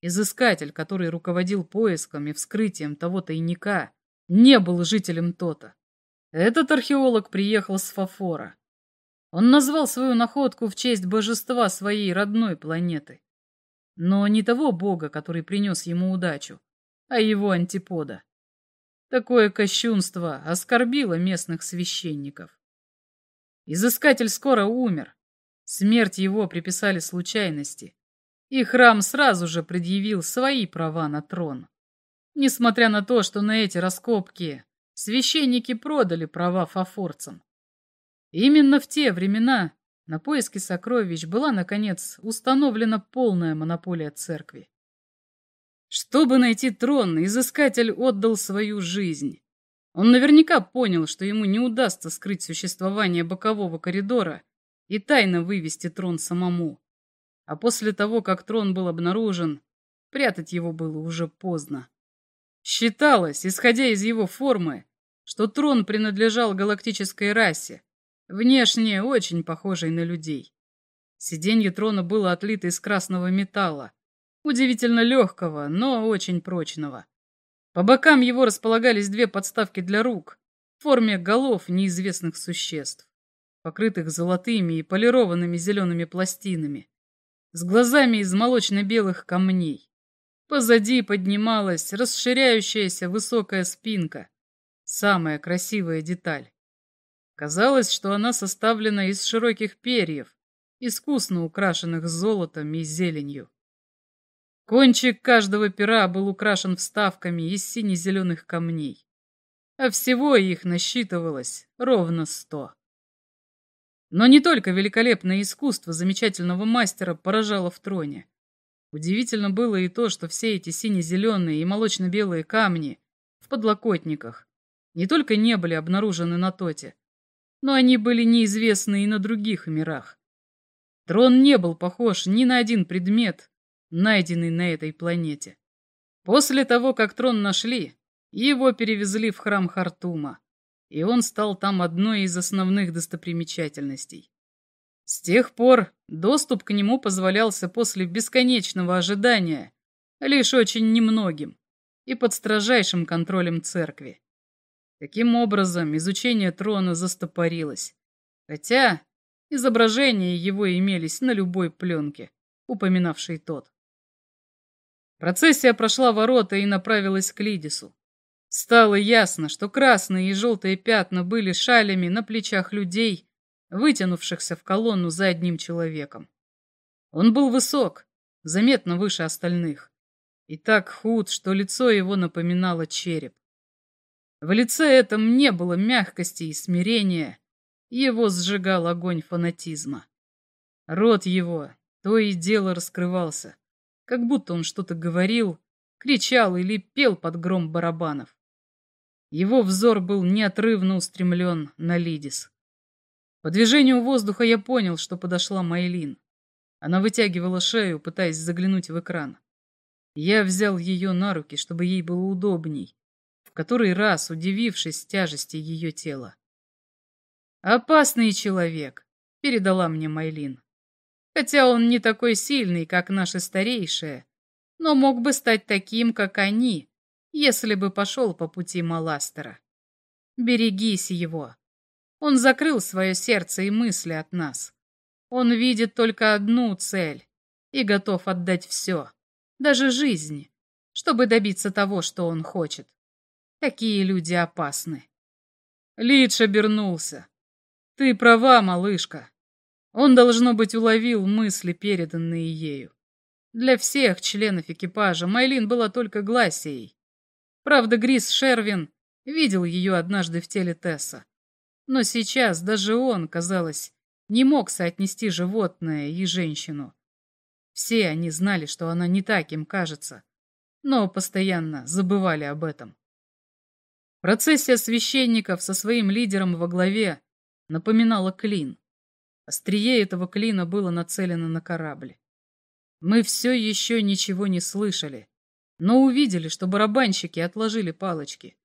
Изыскатель, который руководил поиском и вскрытием того тайника, не был жителем Тота. Этот археолог приехал с Фафора. Он назвал свою находку в честь божества своей родной планеты. Но не того бога, который принес ему удачу, а его антипода. Такое кощунство оскорбило местных священников. Изыскатель скоро умер. Смерть его приписали случайности. И храм сразу же предъявил свои права на трон. Несмотря на то, что на эти раскопки священники продали права фафорцам. Именно в те времена на поиски сокровищ была, наконец, установлена полная монополия церкви. Чтобы найти трон, изыскатель отдал свою жизнь. Он наверняка понял, что ему не удастся скрыть существование бокового коридора и тайно вывести трон самому. А после того, как трон был обнаружен, прятать его было уже поздно. Считалось, исходя из его формы, что трон принадлежал галактической расе, внешне очень похожей на людей. Сиденье трона было отлито из красного металла, удивительно легкого, но очень прочного. По бокам его располагались две подставки для рук в форме голов неизвестных существ, покрытых золотыми и полированными зелеными пластинами, с глазами из молочно-белых камней. Позади поднималась расширяющаяся высокая спинка, самая красивая деталь. Казалось, что она составлена из широких перьев, искусно украшенных золотом и зеленью. Кончик каждого пера был украшен вставками из сине-зеленых камней, а всего их насчитывалось ровно сто. Но не только великолепное искусство замечательного мастера поражало в троне. Удивительно было и то, что все эти сине-зеленые и молочно-белые камни в подлокотниках не только не были обнаружены на Тоте, но они были неизвестны и на других мирах. Трон не был похож ни на один предмет, найденный на этой планете. После того, как трон нашли, его перевезли в храм Хартума, и он стал там одной из основных достопримечательностей. С тех пор доступ к нему позволялся после бесконечного ожидания лишь очень немногим и под строжайшим контролем церкви. Таким образом, изучение трона застопорилось, хотя изображения его имелись на любой пленке, упоминавшей тот. Процессия прошла ворота и направилась к Лидису. Стало ясно, что красные и желтые пятна были шалями на плечах людей, вытянувшихся в колонну за одним человеком. Он был высок, заметно выше остальных, и так худ, что лицо его напоминало череп. В лице этом не было мягкости и смирения, его сжигал огонь фанатизма. Рот его то и дело раскрывался, как будто он что-то говорил, кричал или пел под гром барабанов. Его взор был неотрывно устремлен на Лидис. По движению воздуха я понял, что подошла Майлин. Она вытягивала шею, пытаясь заглянуть в экран. Я взял ее на руки, чтобы ей было удобней, который раз удивившись тяжести ее тела. «Опасный человек», — передала мне Майлин. «Хотя он не такой сильный, как наши старейшие, но мог бы стать таким, как они, если бы пошел по пути Маластера. Берегись его. Он закрыл свое сердце и мысли от нас. Он видит только одну цель и готов отдать все, даже жизнь, чтобы добиться того, что он хочет. Такие люди опасны. Лидж обернулся. Ты права, малышка. Он, должно быть, уловил мысли, переданные ею. Для всех членов экипажа Майлин была только Гласией. Правда, Грис Шервин видел ее однажды в теле Тесса. Но сейчас даже он, казалось, не мог соотнести животное и женщину. Все они знали, что она не так им кажется, но постоянно забывали об этом. Процессия священников со своим лидером во главе напоминала клин. Острие этого клина было нацелено на корабль. Мы все еще ничего не слышали, но увидели, что барабанщики отложили палочки.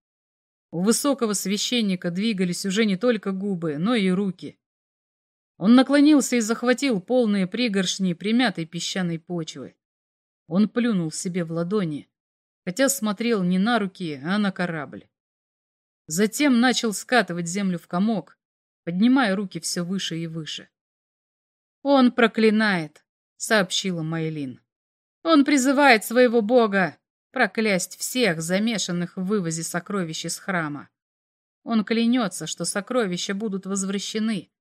У высокого священника двигались уже не только губы, но и руки. Он наклонился и захватил полные пригоршни примятой песчаной почвы. Он плюнул себе в ладони, хотя смотрел не на руки, а на корабль. Затем начал скатывать землю в комок, поднимая руки все выше и выше. «Он проклинает», — сообщила Майлин. «Он призывает своего бога проклясть всех замешанных в вывозе сокровищ из храма. Он клянется, что сокровища будут возвращены,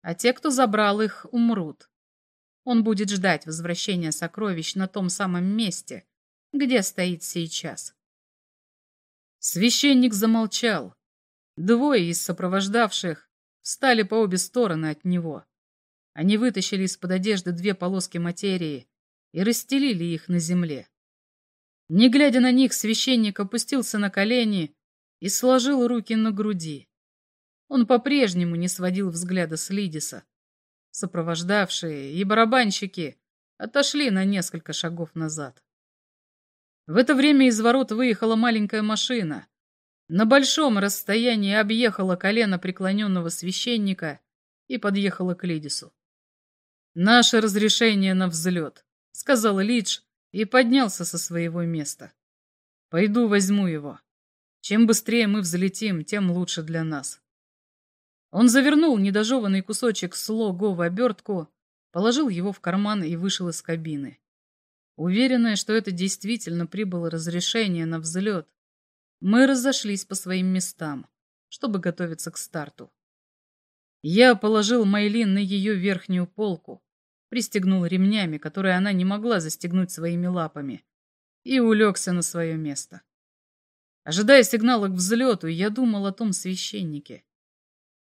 а те, кто забрал их, умрут. Он будет ждать возвращения сокровищ на том самом месте, где стоит сейчас. Священник замолчал. Двое из сопровождавших встали по обе стороны от него. Они вытащили из-под одежды две полоски материи и расстелили их на земле. Не глядя на них, священник опустился на колени и сложил руки на груди. Он по-прежнему не сводил взгляда с Лидиса. Сопровождавшие и барабанщики отошли на несколько шагов назад. В это время из ворот выехала маленькая машина. На большом расстоянии объехала колено преклоненного священника и подъехала к Лидису. «Наше разрешение на взлет», — сказал Лидж и поднялся со своего места. «Пойду возьму его. Чем быстрее мы взлетим, тем лучше для нас». Он завернул недожеванный кусочек слого в обертку, положил его в карман и вышел из кабины. Уверенная, что это действительно прибыло разрешение на взлет, мы разошлись по своим местам, чтобы готовиться к старту. Я положил Майлин на ее верхнюю полку, пристегнул ремнями, которые она не могла застегнуть своими лапами, и улегся на свое место. Ожидая сигнала к взлету, я думал о том священнике.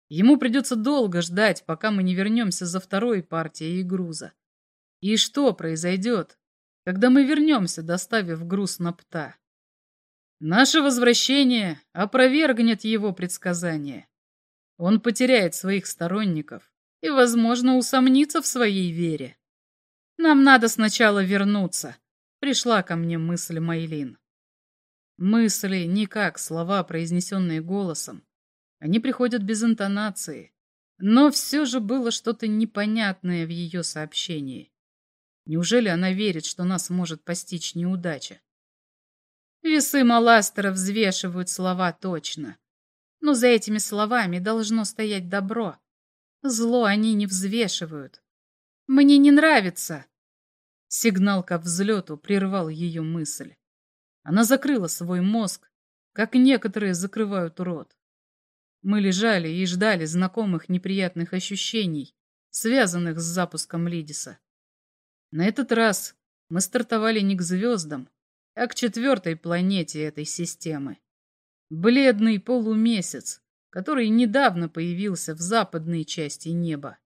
Ему придется долго ждать, пока мы не вернемся за второй партией груза. И что произойдет, когда мы вернемся, доставив груз на пта? Наше возвращение опровергнет его предсказание. Он потеряет своих сторонников и, возможно, усомнится в своей вере. Нам надо сначала вернуться, пришла ко мне мысль Майлин. Мысли не как слова, произнесенные голосом. Они приходят без интонации. Но все же было что-то непонятное в ее сообщении. Неужели она верит, что нас может постичь неудача? Весы Маластера взвешивают слова точно. Но за этими словами должно стоять добро. Зло они не взвешивают. Мне не нравится. Сигнал ко взлету прервал ее мысль. Она закрыла свой мозг, как некоторые закрывают рот. Мы лежали и ждали знакомых неприятных ощущений, связанных с запуском Лидиса. На этот раз мы стартовали не к звездам, а к четвертой планете этой системы. Бледный полумесяц, который недавно появился в западной части неба.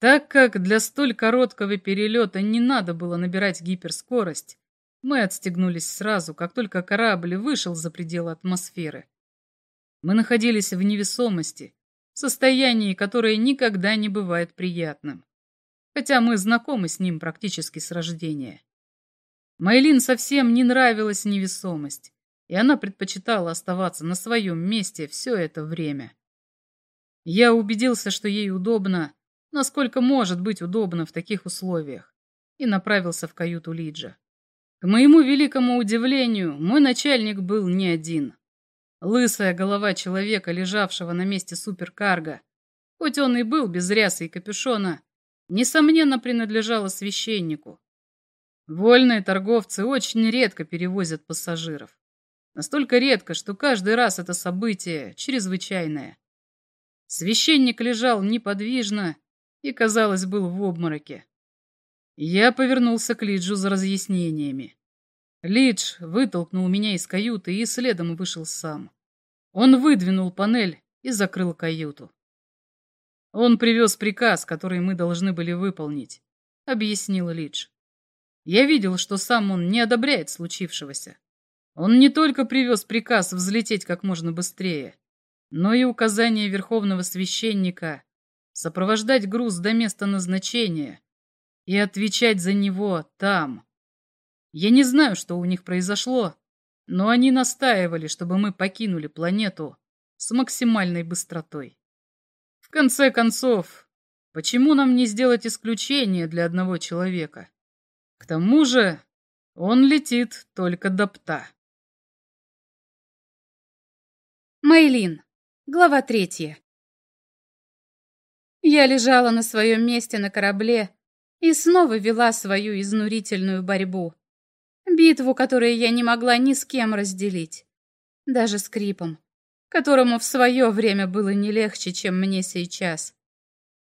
Так как для столь короткого перелета не надо было набирать гиперскорость, мы отстегнулись сразу, как только корабль вышел за пределы атмосферы. Мы находились в невесомости, состоянии, которое никогда не бывает приятным. Хотя мы знакомы с ним практически с рождения. Майлин совсем не нравилась невесомость и она предпочитала оставаться на своем месте все это время. Я убедился, что ей удобно, насколько может быть удобно в таких условиях, и направился в каюту Лиджа. К моему великому удивлению, мой начальник был не один. Лысая голова человека, лежавшего на месте суперкарга, хоть он и был без рясы и капюшона, несомненно принадлежала священнику. Вольные торговцы очень редко перевозят пассажиров. Настолько редко, что каждый раз это событие чрезвычайное. Священник лежал неподвижно и, казалось, был в обмороке. Я повернулся к Лиджу за разъяснениями. Лидж вытолкнул меня из каюты и следом вышел сам. Он выдвинул панель и закрыл каюту. Он привез приказ, который мы должны были выполнить, объяснил Лидж. Я видел, что сам он не одобряет случившегося. Он не только привез приказ взлететь как можно быстрее, но и указание верховного священника сопровождать груз до места назначения и отвечать за него там. Я не знаю, что у них произошло, но они настаивали, чтобы мы покинули планету с максимальной быстротой. Конце концов, почему нам не сделать исключение для одного человека? К тому же он летит только до Пта. Мейлин. Глава третья. Я лежала на своем месте на корабле и снова вела свою изнурительную борьбу. Битву, которую я не могла ни с кем разделить. Даже с Крипом, которому в свое время было не легче, чем мне сейчас.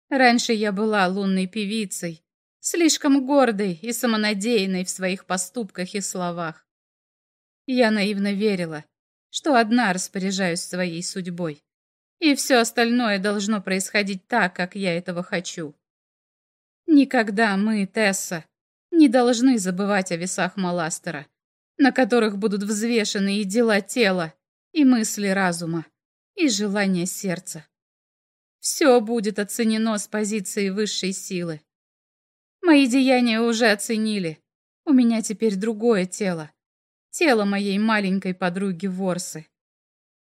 Раньше я была лунной певицей, слишком гордой и самонадеянной в своих поступках и словах. Я наивно верила, что одна распоряжаюсь своей судьбой, И все остальное должно происходить так, как я этого хочу. Никогда мы, Тесса, не должны забывать о весах Маластера, на которых будут взвешены и дела тела, и мысли разума, и желания сердца. Все будет оценено с позиции высшей силы. Мои деяния уже оценили. У меня теперь другое тело. Тело моей маленькой подруги Ворсы.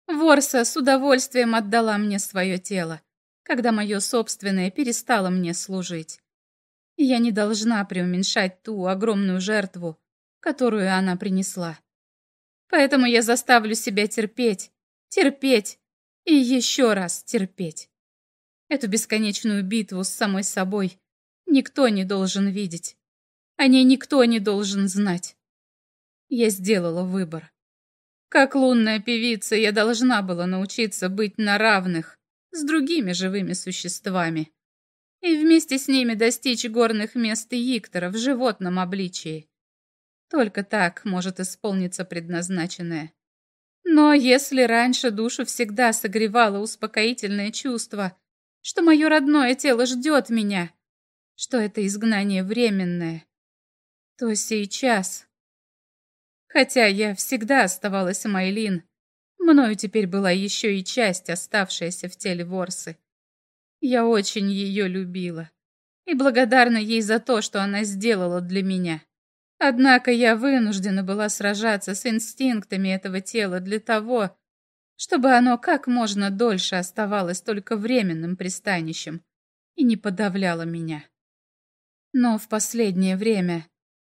Ворса с удовольствием отдала мне свое тело, когда мое собственное перестало мне служить. Я не должна преуменьшать ту огромную жертву, которую она принесла. Поэтому я заставлю себя терпеть, терпеть и еще раз терпеть. Эту бесконечную битву с самой собой никто не должен видеть. О ней никто не должен знать. Я сделала выбор. Как лунная певица я должна была научиться быть на равных с другими живыми существами и вместе с ними достичь горных мест Иктора в животном обличии. Только так может исполниться предназначенное. Но если раньше душу всегда согревало успокоительное чувство, что мое родное тело ждет меня, что это изгнание временное, то сейчас... Хотя я всегда оставалась Майлин, мною теперь была еще и часть, оставшаяся в теле Ворсы. Я очень ее любила и благодарна ей за то, что она сделала для меня. Однако я вынуждена была сражаться с инстинктами этого тела для того, чтобы оно как можно дольше оставалось только временным пристанищем и не подавляло меня. Но в последнее время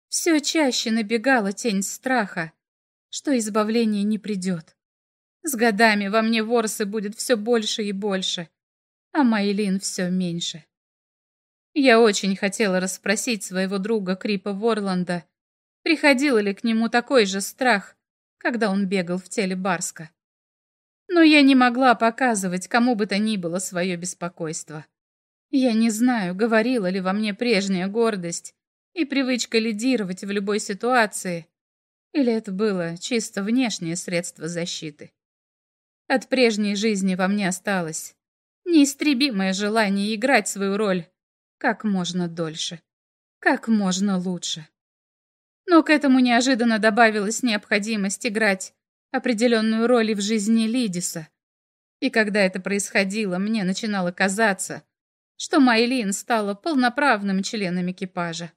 все чаще набегала тень страха, что избавление не придет. С годами во мне ворсы будет все больше и больше, а Майлин все меньше. Я очень хотела расспросить своего друга Крипа Ворланда, приходил ли к нему такой же страх, когда он бегал в теле Барска. Но я не могла показывать кому бы то ни было свое беспокойство. Я не знаю, говорила ли во мне прежняя гордость и привычка лидировать в любой ситуации, или это было чисто внешнее средство защиты. От прежней жизни во мне осталось неистребимое желание играть свою роль как можно дольше, как можно лучше. Но к этому неожиданно добавилась необходимость играть определенную роль в жизни Лидиса. И когда это происходило, мне начинало казаться, что Майлин стала полноправным членом экипажа.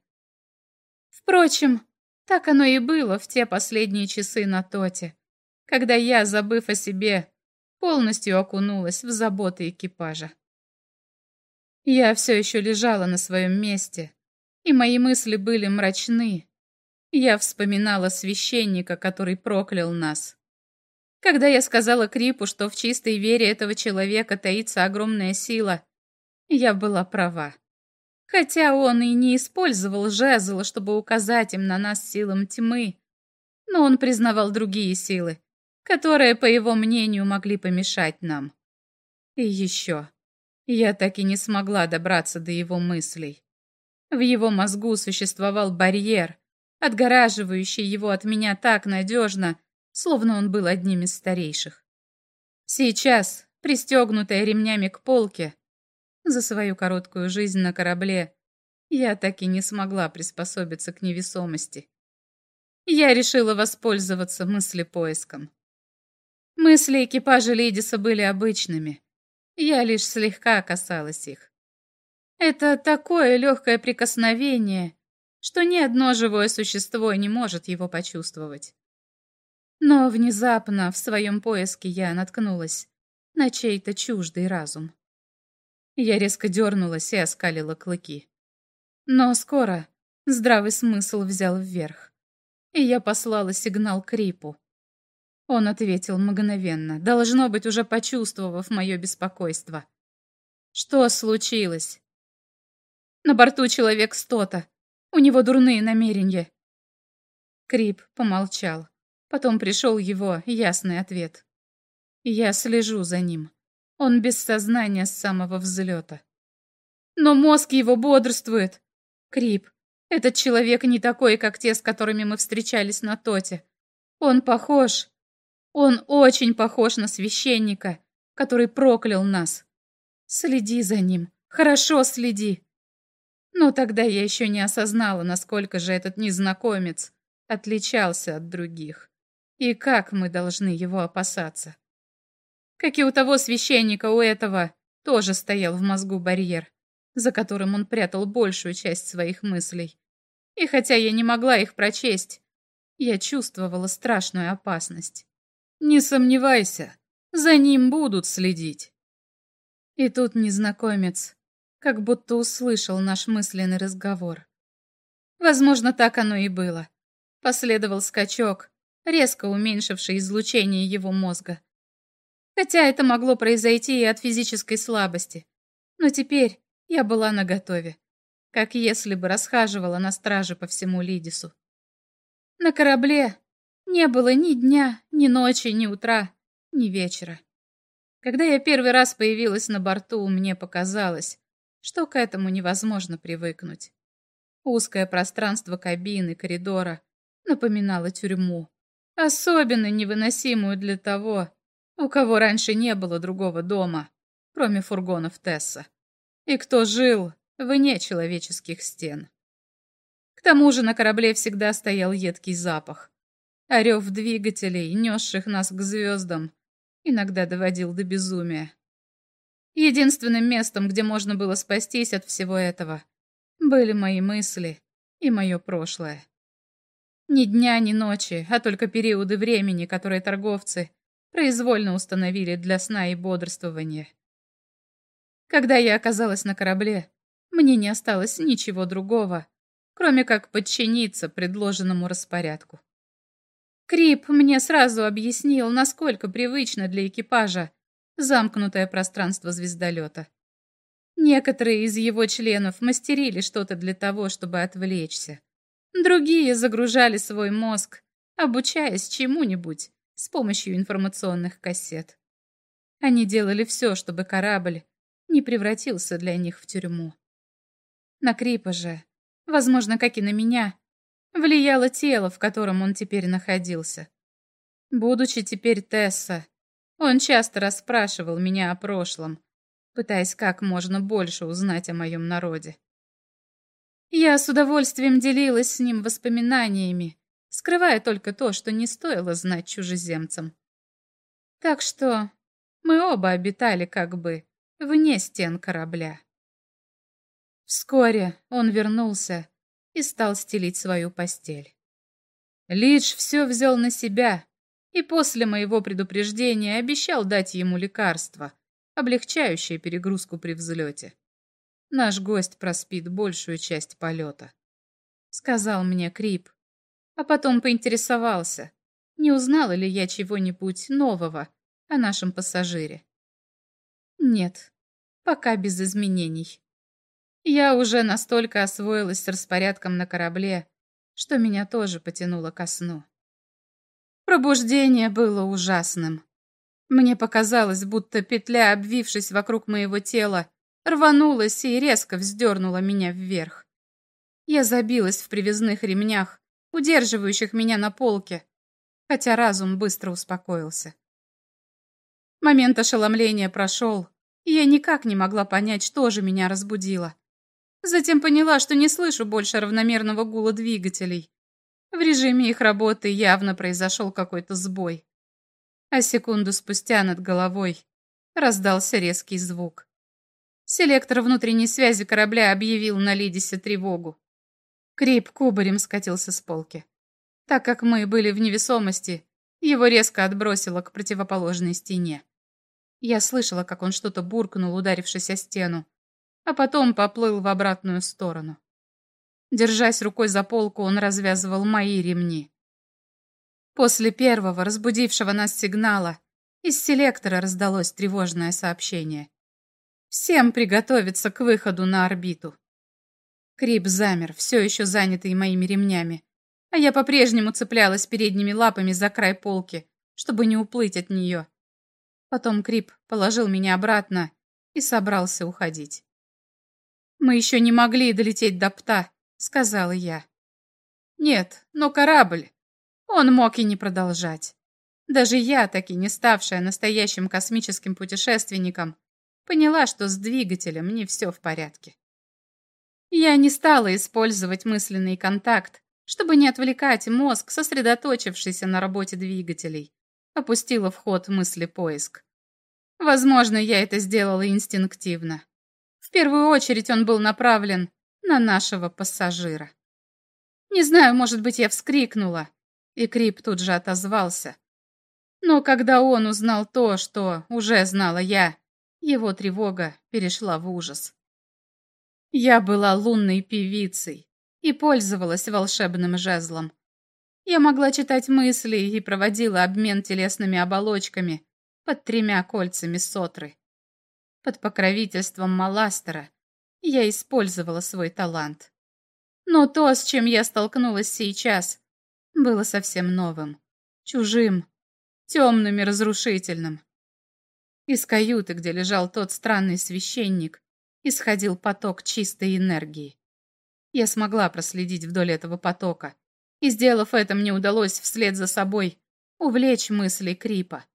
Впрочем, так оно и было в те последние часы на Тоте, когда я, забыв о себе, полностью окунулась в заботы экипажа. Я все еще лежала на своем месте, и мои мысли были мрачны. Я вспоминала священника, который проклял нас. Когда я сказала Крипу, что в чистой вере этого человека таится огромная сила, я была права. Хотя он и не использовал жезла, чтобы указать им на нас силам тьмы, но он признавал другие силы, которые, по его мнению, могли помешать нам. И еще. Я так и не смогла добраться до его мыслей. В его мозгу существовал барьер, отгораживающий его от меня так надежно, словно он был одним из старейших. Сейчас, пристегнутая ремнями к полке, за свою короткую жизнь на корабле, я так и не смогла приспособиться к невесомости. Я решила воспользоваться мыслепоиском. Мысли экипажа Лидиса были обычными. Я лишь слегка касалась их. Это такое легкое прикосновение, что ни одно живое существо не может его почувствовать. Но внезапно в своем поиске я наткнулась на чей-то чуждый разум. Я резко дернулась и оскалила клыки. Но скоро здравый смысл взял вверх, и я послала сигнал Крипу. Он ответил мгновенно, должно быть, уже почувствовав мое беспокойство. «Что случилось?» «На борту человек Стота. У него дурные намерения». Крип помолчал. Потом пришел его ясный ответ. Я слежу за ним. Он без сознания с самого взлета. Но мозг его бодрствует. Крип, этот человек не такой, как те, с которыми мы встречались на Тоте. Он похож. Он очень похож на священника, который проклял нас. Следи за ним, хорошо следи. Но тогда я еще не осознала, насколько же этот незнакомец отличался от других. И как мы должны его опасаться. Как и у того священника, у этого тоже стоял в мозгу барьер, за которым он прятал большую часть своих мыслей. И хотя я не могла их прочесть, я чувствовала страшную опасность. «Не сомневайся, за ним будут следить». И тут незнакомец как будто услышал наш мысленный разговор. Возможно, так оно и было. Последовал скачок, резко уменьшивший излучение его мозга. Хотя это могло произойти и от физической слабости. Но теперь я была наготове, как если бы расхаживала на страже по всему Лидису. На корабле не было ни дня, ни ночи, ни утра, ни вечера. Когда я первый раз появилась на борту, мне показалось, что к этому невозможно привыкнуть. Узкое пространство кабины, коридора напоминало тюрьму, особенно невыносимую для того, у кого раньше не было другого дома, кроме фургонов Тесса, и кто жил вне человеческих стен. К тому же на корабле всегда стоял едкий запах, а рев двигателей, несших нас к звездам, иногда доводил до безумия. Единственным местом, где можно было спастись от всего этого, были мои мысли и мое прошлое. Ни дня, ни ночи, а только периоды времени, которые торговцы произвольно установили для сна и бодрствования. Когда я оказалась на корабле, мне не осталось ничего другого, кроме как подчиниться предложенному распорядку. Крип мне сразу объяснил, насколько привычно для экипажа замкнутое пространство звездолета. Некоторые из его членов мастерили что-то для того, чтобы отвлечься. Другие загружали свой мозг, обучаясь чему-нибудь с помощью информационных кассет. Они делали все, чтобы корабль не превратился для них в тюрьму. На Крипа же, возможно, как и на меня, влияло тело, в котором он теперь находился. Будучи теперь Тесса, он часто расспрашивал меня о прошлом, пытаясь как можно больше узнать о моем народе. Я с удовольствием делилась с ним воспоминаниями, скрывая только то, что не стоило знать чужеземцам. Так что мы оба обитали как бы вне стен корабля. Вскоре он вернулся и стал стелить свою постель. Лидж все взял на себя, и после моего предупреждения обещал дать ему лекарство, облегчающее перегрузку при взлете. Наш гость проспит большую часть полета. Сказал мне Крип, а потом поинтересовался, не узнала ли я чего-нибудь нового о нашем пассажире. Нет, пока без изменений. Я уже настолько освоилась с распорядком на корабле, что меня тоже потянуло ко сну. Пробуждение было ужасным. Мне показалось, будто петля, обвившись вокруг моего тела, рванулась и резко вздернула меня вверх. Я забилась в привязных ремнях, удерживающих меня на полке, хотя разум быстро успокоился. Момент ошеломления прошел, и я никак не могла понять, что же меня разбудило. Затем поняла, что не слышу больше равномерного гула двигателей. В режиме их работы явно произошел какой-то сбой. А секунду спустя над головой раздался резкий звук. Селектор внутренней связи корабля объявил на Лидисе тревогу. Крип кубарем скатился с полки. Так как мы были в невесомости, его резко отбросило к противоположной стене. Я слышала, как он что-то буркнул, ударившись о стену, а потом поплыл в обратную сторону. Держась рукой за полку, он развязывал мои ремни. После первого, разбудившего нас сигнала, из селектора раздалось тревожное сообщение. Всем приготовиться к выходу на орбиту. Крип замер, все еще занятый моими ремнями, а я по-прежнему цеплялась передними лапами за край полки, чтобы не уплыть от нее. Потом Крип положил меня обратно и собрался уходить. Мы еще не могли долететь до Пта, сказала я. Нет, но корабль. Он мог и не продолжать. Даже я, так и не ставшая настоящим космическим путешественником, поняла, что с двигателем не все в порядке. Я не стала использовать мысленный контакт, чтобы не отвлекать мозг, сосредоточившийся на работе двигателей. Опустила в ход мысли поиск. Возможно, я это сделала инстинктивно. В первую очередь он был направлен на нашего пассажира. Не знаю, может быть, я вскрикнула, и Крип тут же отозвался. Но когда он узнал то, что уже знала я, его тревога перешла в ужас. Я была лунной певицей и пользовалась волшебным жезлом. Я могла читать мысли и проводила обмен телесными оболочками под тремя кольцами сотры. Под покровительством Маластера я использовала свой талант. Но то, с чем я столкнулась сейчас, было совсем новым, чужим, темным и разрушительным. Из каюты, где лежал тот странный священник, исходил поток чистой энергии. Я смогла проследить вдоль этого потока, и, сделав это, мне удалось вслед за собой увлечь мысли Крипа.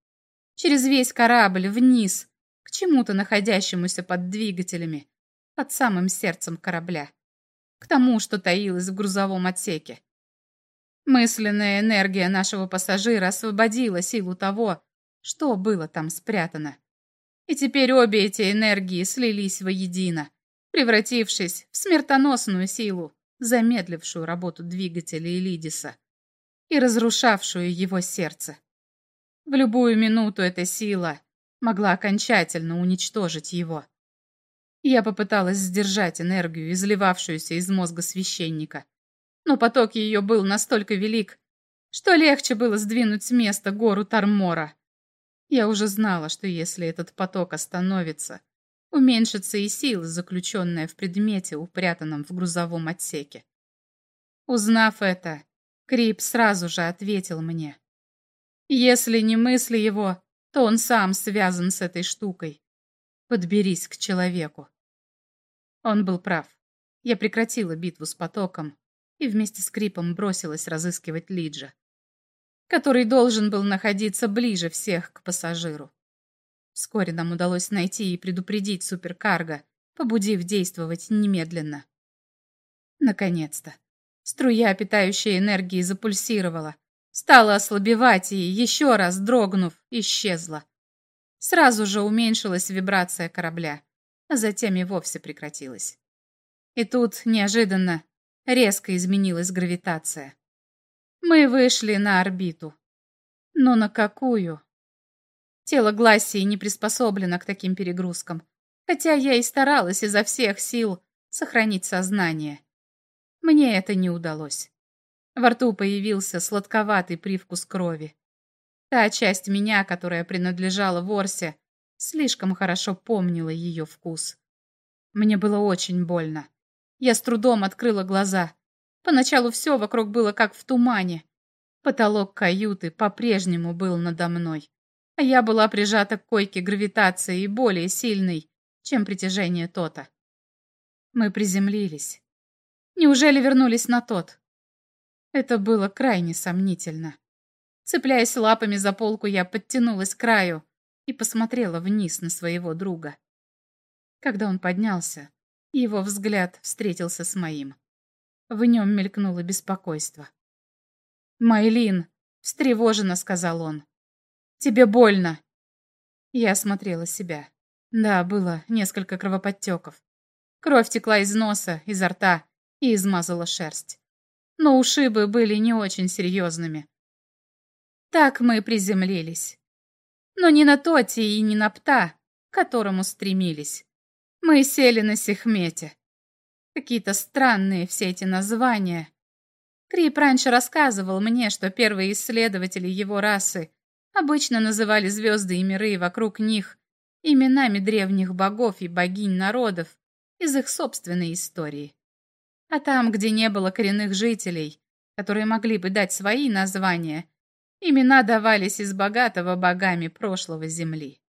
Через весь корабль вниз, к чему-то находящемуся под двигателями, под самым сердцем корабля, к тому, что таилось в грузовом отсеке. Мысленная энергия нашего пассажира освободила силу того, что было там спрятано. И теперь обе эти энергии слились воедино, превратившись в смертоносную силу, замедлившую работу двигателя Элидиса и разрушавшую его сердце. В любую минуту эта сила могла окончательно уничтожить его. Я попыталась сдержать энергию, изливавшуюся из мозга священника, но поток ее был настолько велик, что легче было сдвинуть с места гору Тармора. Я уже знала, что если этот поток остановится, уменьшится и сила, заключенная в предмете, упрятанном в грузовом отсеке. Узнав это, Крип сразу же ответил мне. Если не мысли его, то он сам связан с этой штукой. Подберись к человеку. Он был прав. Я прекратила битву с потоком, и вместе с Крипом бросилась разыскивать Лиджа, который должен был находиться ближе всех к пассажиру. Вскоре нам удалось найти и предупредить суперкарго, побудив действовать немедленно. Наконец-то. Струя, питающая энергией, запульсировала, стала ослабевать и, еще раз дрогнув, исчезла. Сразу же уменьшилась вибрация корабля, а затем и вовсе прекратилась. И тут, неожиданно, Резко изменилась гравитация. Мы вышли на орбиту. Но на какую? Тело Глассии не приспособлено к таким перегрузкам, хотя я и старалась изо всех сил сохранить сознание. Мне это не удалось. Во рту появился сладковатый привкус крови. Та часть меня, которая принадлежала Ворсе, слишком хорошо помнила ее вкус. Мне было очень больно. Я с трудом открыла глаза. Поначалу все вокруг было как в тумане. Потолок каюты по-прежнему был надо мной. А я была прижата к койке гравитации более сильной, чем притяжение Тота. Мы приземлились. Неужели вернулись на тот? Это было крайне сомнительно. Цепляясь лапами за полку, я подтянулась к краю и посмотрела вниз на своего друга. Когда он поднялся, его взгляд встретился с моим. В нем мелькнуло беспокойство. «Майлин!» — встревоженно сказал он. «Тебе больно!» Я осмотрела себя. Да, было несколько кровоподтеков. Кровь текла из носа, изо рта и измазала шерсть. Но ушибы были не очень серьезными. Так мы приземлились. Но не на Тоти и не на Пта, к которому стремились. Мы сели на Сехмете. Какие-то странные все эти названия. Крип раньше рассказывал мне, что первые исследователи его расы обычно называли звезды и миры вокруг них именами древних богов и богинь народов из их собственной истории. А там, где не было коренных жителей, которые могли бы дать свои названия, имена давались из богатого богами прошлого земли.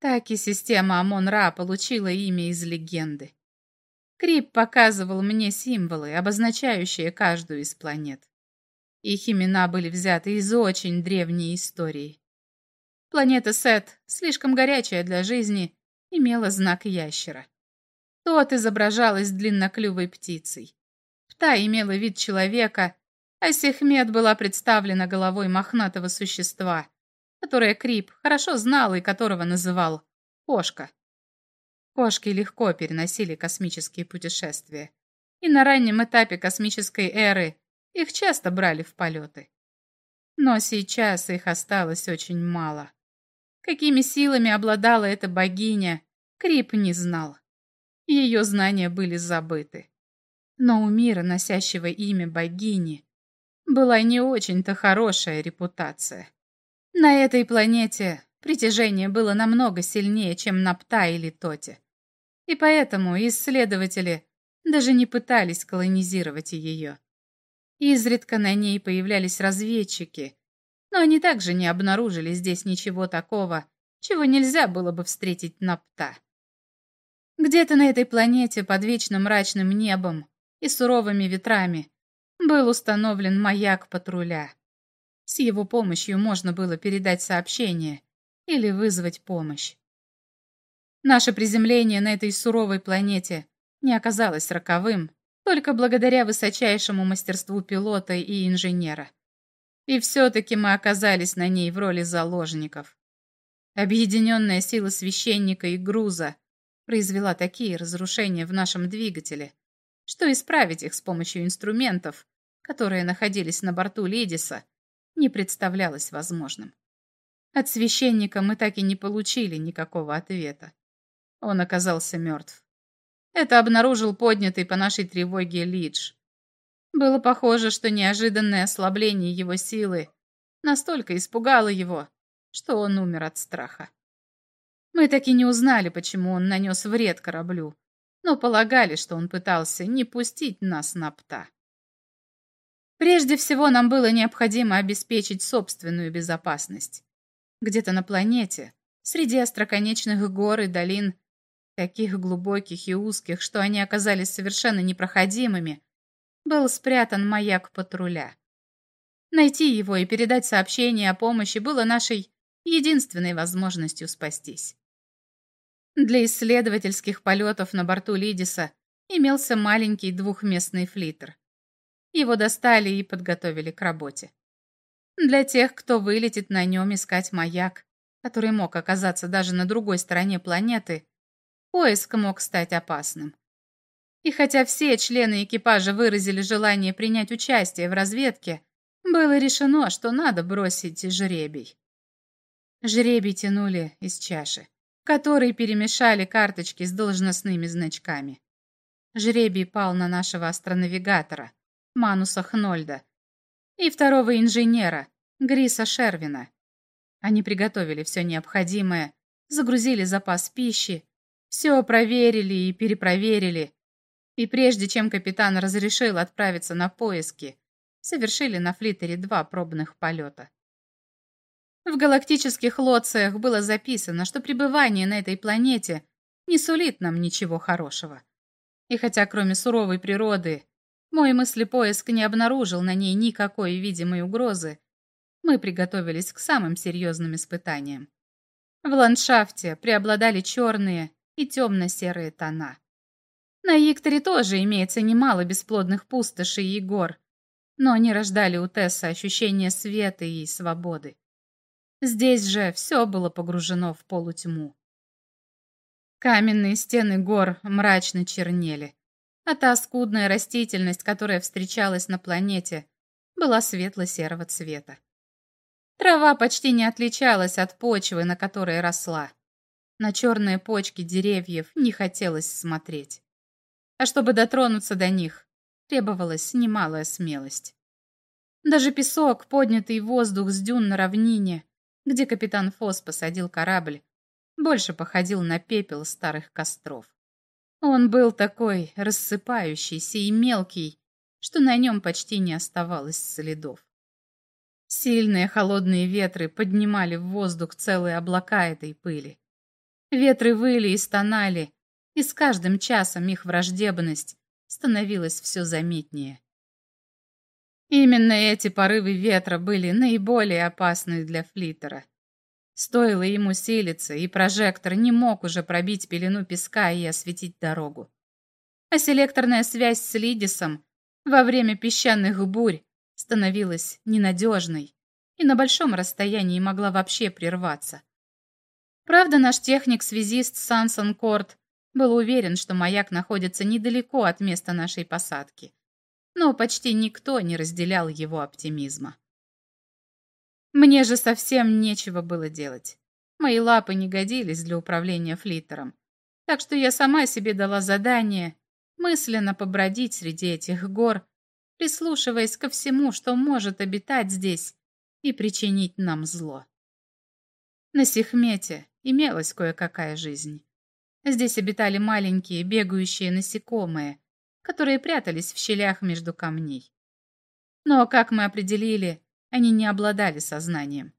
Так и система Амон-Ра получила имя из легенды. Крип показывал мне символы, обозначающие каждую из планет. Их имена были взяты из очень древней истории. Планета Сет, слишком горячая для жизни, имела знак ящера. Тот изображалась длинноклювой птицей. Пта имела вид человека, а Сехмет была представлена головой мохнатого существа, которое Крип хорошо знал и которого называл Кошка. Кошки легко переносили космические путешествия, и на раннем этапе космической эры их часто брали в полеты. Но сейчас их осталось очень мало. Какими силами обладала эта богиня, Крип не знал. Ее знания были забыты. Но у мира, носящего имя богини, была не очень-то хорошая репутация. На этой планете притяжение было намного сильнее, чем на Пта или Тоте. И поэтому исследователи даже не пытались колонизировать ее. Изредка на ней появлялись разведчики, но они также не обнаружили здесь ничего такого, чего нельзя было бы встретить на Пта. Где-то на этой планете под вечно мрачным небом и суровыми ветрами был установлен маяк патруля. С его помощью можно было передать сообщение или вызвать помощь. Наше приземление на этой суровой планете не оказалось роковым, только благодаря высочайшему мастерству пилота и инженера. И все-таки мы оказались на ней в роли заложников. Объединенная сила священника и груза произвела такие разрушения в нашем двигателе, что исправить их с помощью инструментов, которые находились на борту Ледиса, не представлялось возможным. От священника мы так и не получили никакого ответа. Он оказался мертв. Это обнаружил поднятый по нашей тревоге Лидж. Было похоже, что неожиданное ослабление его силы настолько испугало его, что он умер от страха. Мы так и не узнали, почему он нанес вред кораблю, но полагали, что он пытался не пустить нас на пта. Прежде всего, нам было необходимо обеспечить собственную безопасность. Где-то на планете, среди остроконечных гор и долин, таких глубоких и узких, что они оказались совершенно непроходимыми, был спрятан маяк патруля. Найти его и передать сообщение о помощи было нашей единственной возможностью спастись. Для исследовательских полетов на борту Лидиса имелся маленький двухместный флитер. Его достали и подготовили к работе. Для тех, кто вылетит на нем искать маяк, который мог оказаться даже на другой стороне планеты, поиск мог стать опасным. И хотя все члены экипажа выразили желание принять участие в разведке, было решено, что надо бросить жребий. Жребий тянули из чаши которой перемешали карточки с должностными значками. Жребий пал на нашего астронавигатора, Мануса Хнольда, и второго инженера, Гриса Шервина. Они приготовили все необходимое, загрузили запас пищи, все проверили и перепроверили, и прежде чем капитан разрешил отправиться на поиски, совершили на флитере два пробных полета. В галактических лоциях было записано, что пребывание на этой планете не сулит нам ничего хорошего. И хотя кроме суровой природы мой мыслепоиск не обнаружил на ней никакой видимой угрозы, мы приготовились к самым серьезным испытаниям. В ландшафте преобладали черные и темно-серые тона. На Икторе тоже имеется немало бесплодных пустошей и гор, но они рождали у Тесса ощущение света и свободы. Здесь же все было погружено в полутьму. Каменные стены гор мрачно чернели, а та скудная растительность, которая встречалась на планете, была светло-серого цвета. Трава почти не отличалась от почвы, на которой росла. На черные почки деревьев не хотелось смотреть. А чтобы дотронуться до них, требовалась немалая смелость. Даже песок, поднятый воздух с дюн на равнине, где капитан Фос посадил корабль, больше походил на пепел старых костров. Он был такой рассыпающийся и мелкий, что на нем почти не оставалось следов. Сильные холодные ветры поднимали в воздух целые облака этой пыли. Ветры выли и стонали, и с каждым часом их враждебность становилась все заметнее. Именно эти порывы ветра были наиболее опасны для флиттера. Стоило ему силиться, и прожектор не мог уже пробить пелену песка и осветить дорогу. А селекторная связь с Лидисом во время песчаных бурь становилась ненадежной и на большом расстоянии могла вообще прерваться. Правда, наш техник-связист Сансон Корт был уверен, что маяк находится недалеко от места нашей посадки, но почти никто не разделял его оптимизма. Мне же совсем нечего было делать. Мои лапы не годились для управления флиттером, так что я сама себе дала задание мысленно побродить среди этих гор, прислушиваясь ко всему, что может обитать здесь и причинить нам зло. На Сихмете имелась кое-какая жизнь. Здесь обитали маленькие бегающие насекомые, которые прятались в щелях между камней. Но, как мы определили, они не обладали сознанием.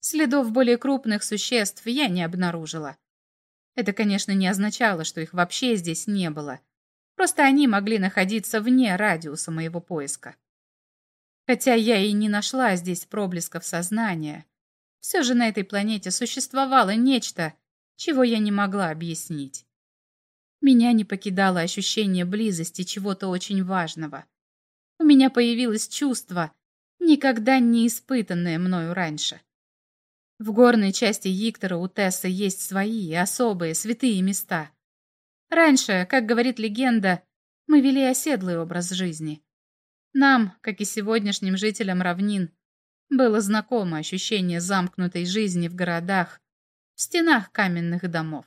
Следов более крупных существ я не обнаружила. Это, конечно, не означало, что их вообще здесь не было. Просто они могли находиться вне радиуса моего поиска. Хотя я и не нашла здесь проблесков сознания, все же на этой планете существовало нечто, чего я не могла объяснить. Меня не покидало ощущение близости чего-то очень важного. У меня появилось чувство, никогда не испытанное мною раньше. В горной части Yiktора у Тесса есть свои особые святые места. Раньше, как говорит легенда, мы вели оседлый образ жизни. Нам, как и сегодняшним жителям равнин, было знакомо ощущение замкнутой жизни в городах, в стенах каменных домов.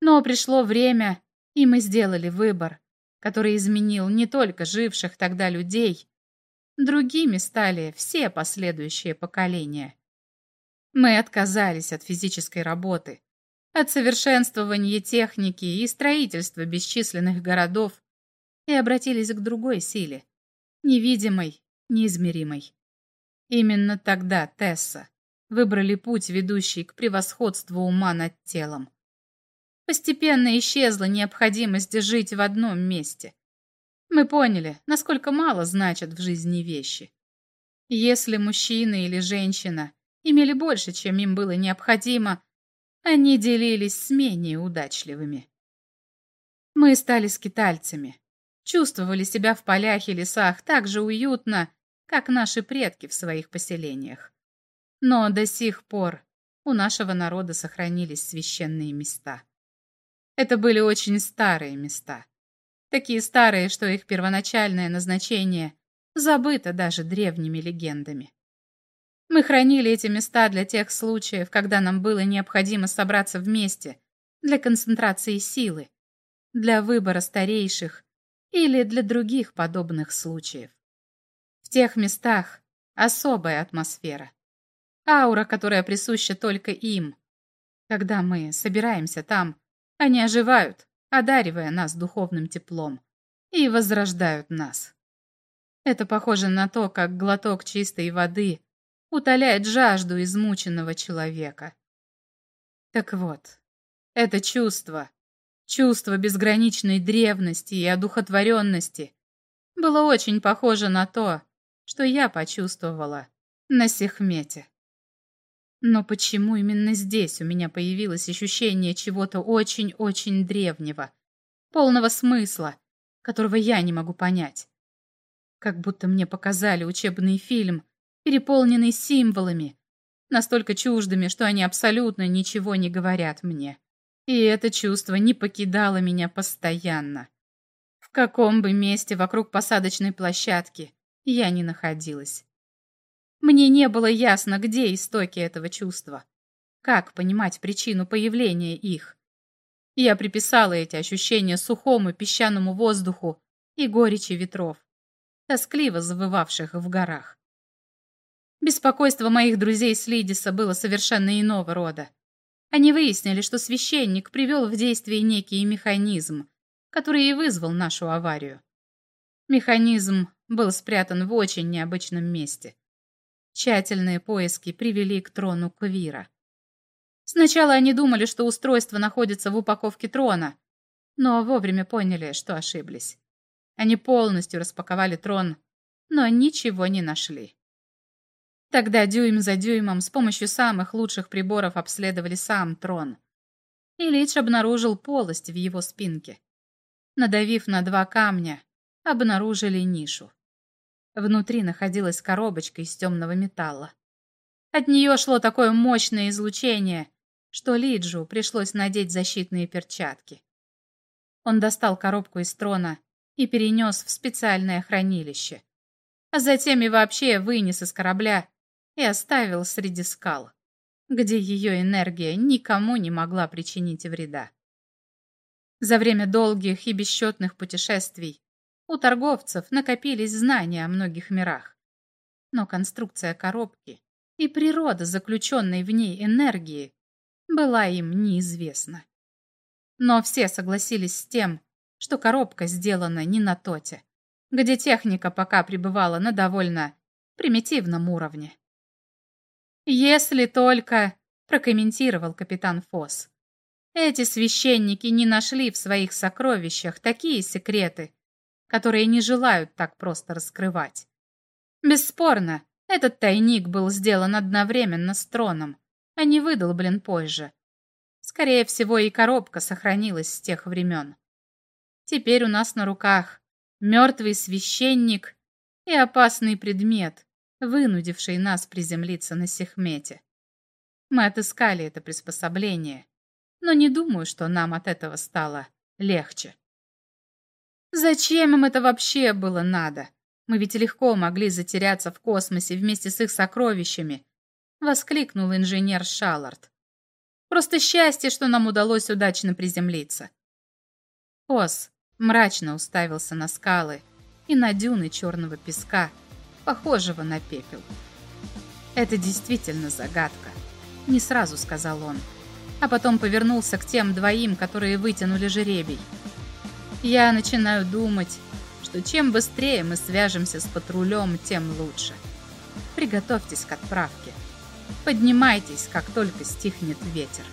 Но пришло время, и мы сделали выбор, который изменил не только живших тогда людей, другими стали все последующие поколения. Мы отказались от физической работы, от совершенствования техники и строительства бесчисленных городов и обратились к другой силе, невидимой, неизмеримой. Именно тогда Тесса выбрали путь, ведущий к превосходству ума над телом. Постепенно исчезла необходимость жить в одном месте. Мы поняли, насколько мало значат в жизни вещи. Если мужчина или женщина имели больше, чем им было необходимо, они делились с менее удачливыми. Мы стали скитальцами, чувствовали себя в полях и лесах так же уютно, как наши предки в своих поселениях. Но до сих пор у нашего народа сохранились священные места. Это были очень старые места. Такие старые, что их первоначальное назначение забыто даже древними легендами. Мы хранили эти места для тех случаев, когда нам было необходимо собраться вместе, для концентрации силы, для выбора старейших или для других подобных случаев. В тех местах особая атмосфера, аура, которая присуща только им. Когда мы собираемся там, они оживают, одаривая нас духовным теплом, и возрождают нас. Это похоже на то, как глоток чистой воды утоляет жажду измученного человека. Так вот, это чувство, чувство безграничной древности и одухотворенности было очень похоже на то, что я почувствовала на Сехмете. Но почему именно здесь у меня появилось ощущение чего-то очень-очень древнего, полного смысла, которого я не могу понять? Как будто мне показали учебный фильм, переполненный символами, настолько чуждыми, что они абсолютно ничего не говорят мне. И это чувство не покидало меня постоянно. В каком бы месте вокруг посадочной площадки я не находилась. Мне не было ясно, где истоки этого чувства. Как понимать причину появления их? Я приписала эти ощущения сухому песчаному воздуху и горечи ветров, тоскливо завывавших в горах. Беспокойство моих друзей с Лидиса было совершенно иного рода. Они выяснили, что священник привел в действие некий механизм, который и вызвал нашу аварию. Механизм был спрятан в очень необычном месте. Тщательные поиски привели к трону Квира. Сначала они думали, что устройство находится в упаковке трона, но вовремя поняли, что ошиблись. Они полностью распаковали трон, но ничего не нашли. Тогда дюйм за дюймом с помощью самых лучших приборов обследовали сам трон. Ильич обнаружил полость в его спинке. Надавив на два камня, обнаружили нишу. Внутри находилась коробочка из темного металла. От нее шло такое мощное излучение, что Лиджу пришлось надеть защитные перчатки. Он достал коробку из трона и перенес в специальное хранилище, а затем и вообще вынес из корабля и оставил среди скал, где ее энергия никому не могла причинить вреда. За время долгих и бесчетных путешествий у торговцев накопились знания о многих мирах. Но конструкция коробки и природа заключенной в ней энергии была им неизвестна. Но все согласились с тем, что коробка сделана не на тоте, где техника пока пребывала на довольно примитивном уровне. «Если только...» — прокомментировал капитан Фосс. «Эти священники не нашли в своих сокровищах такие секреты, которые не желают так просто раскрывать. Бесспорно, этот тайник был сделан одновременно с троном, а не выдолблен позже. Скорее всего, и коробка сохранилась с тех времен. Теперь у нас на руках мертвый священник и опасный предмет, вынудивший нас приземлиться на Сехмете. Мы отыскали это приспособление, но не думаю, что нам от этого стало легче. Зачем им это вообще было надо? Мы ведь легко могли затеряться в космосе вместе с их сокровищами, воскликнул инженер Шаллард. Просто счастье, что нам удалось удачно приземлиться. Ос мрачно уставился на скалы и на дюны черного песка, похожего на пепел. «Это действительно загадка», — не сразу сказал он, а потом повернулся к тем двоим, которые вытянули жеребий. «Я начинаю думать, что чем быстрее мы свяжемся с патрулем, тем лучше. Приготовьтесь к отправке. Поднимайтесь, как только стихнет ветер».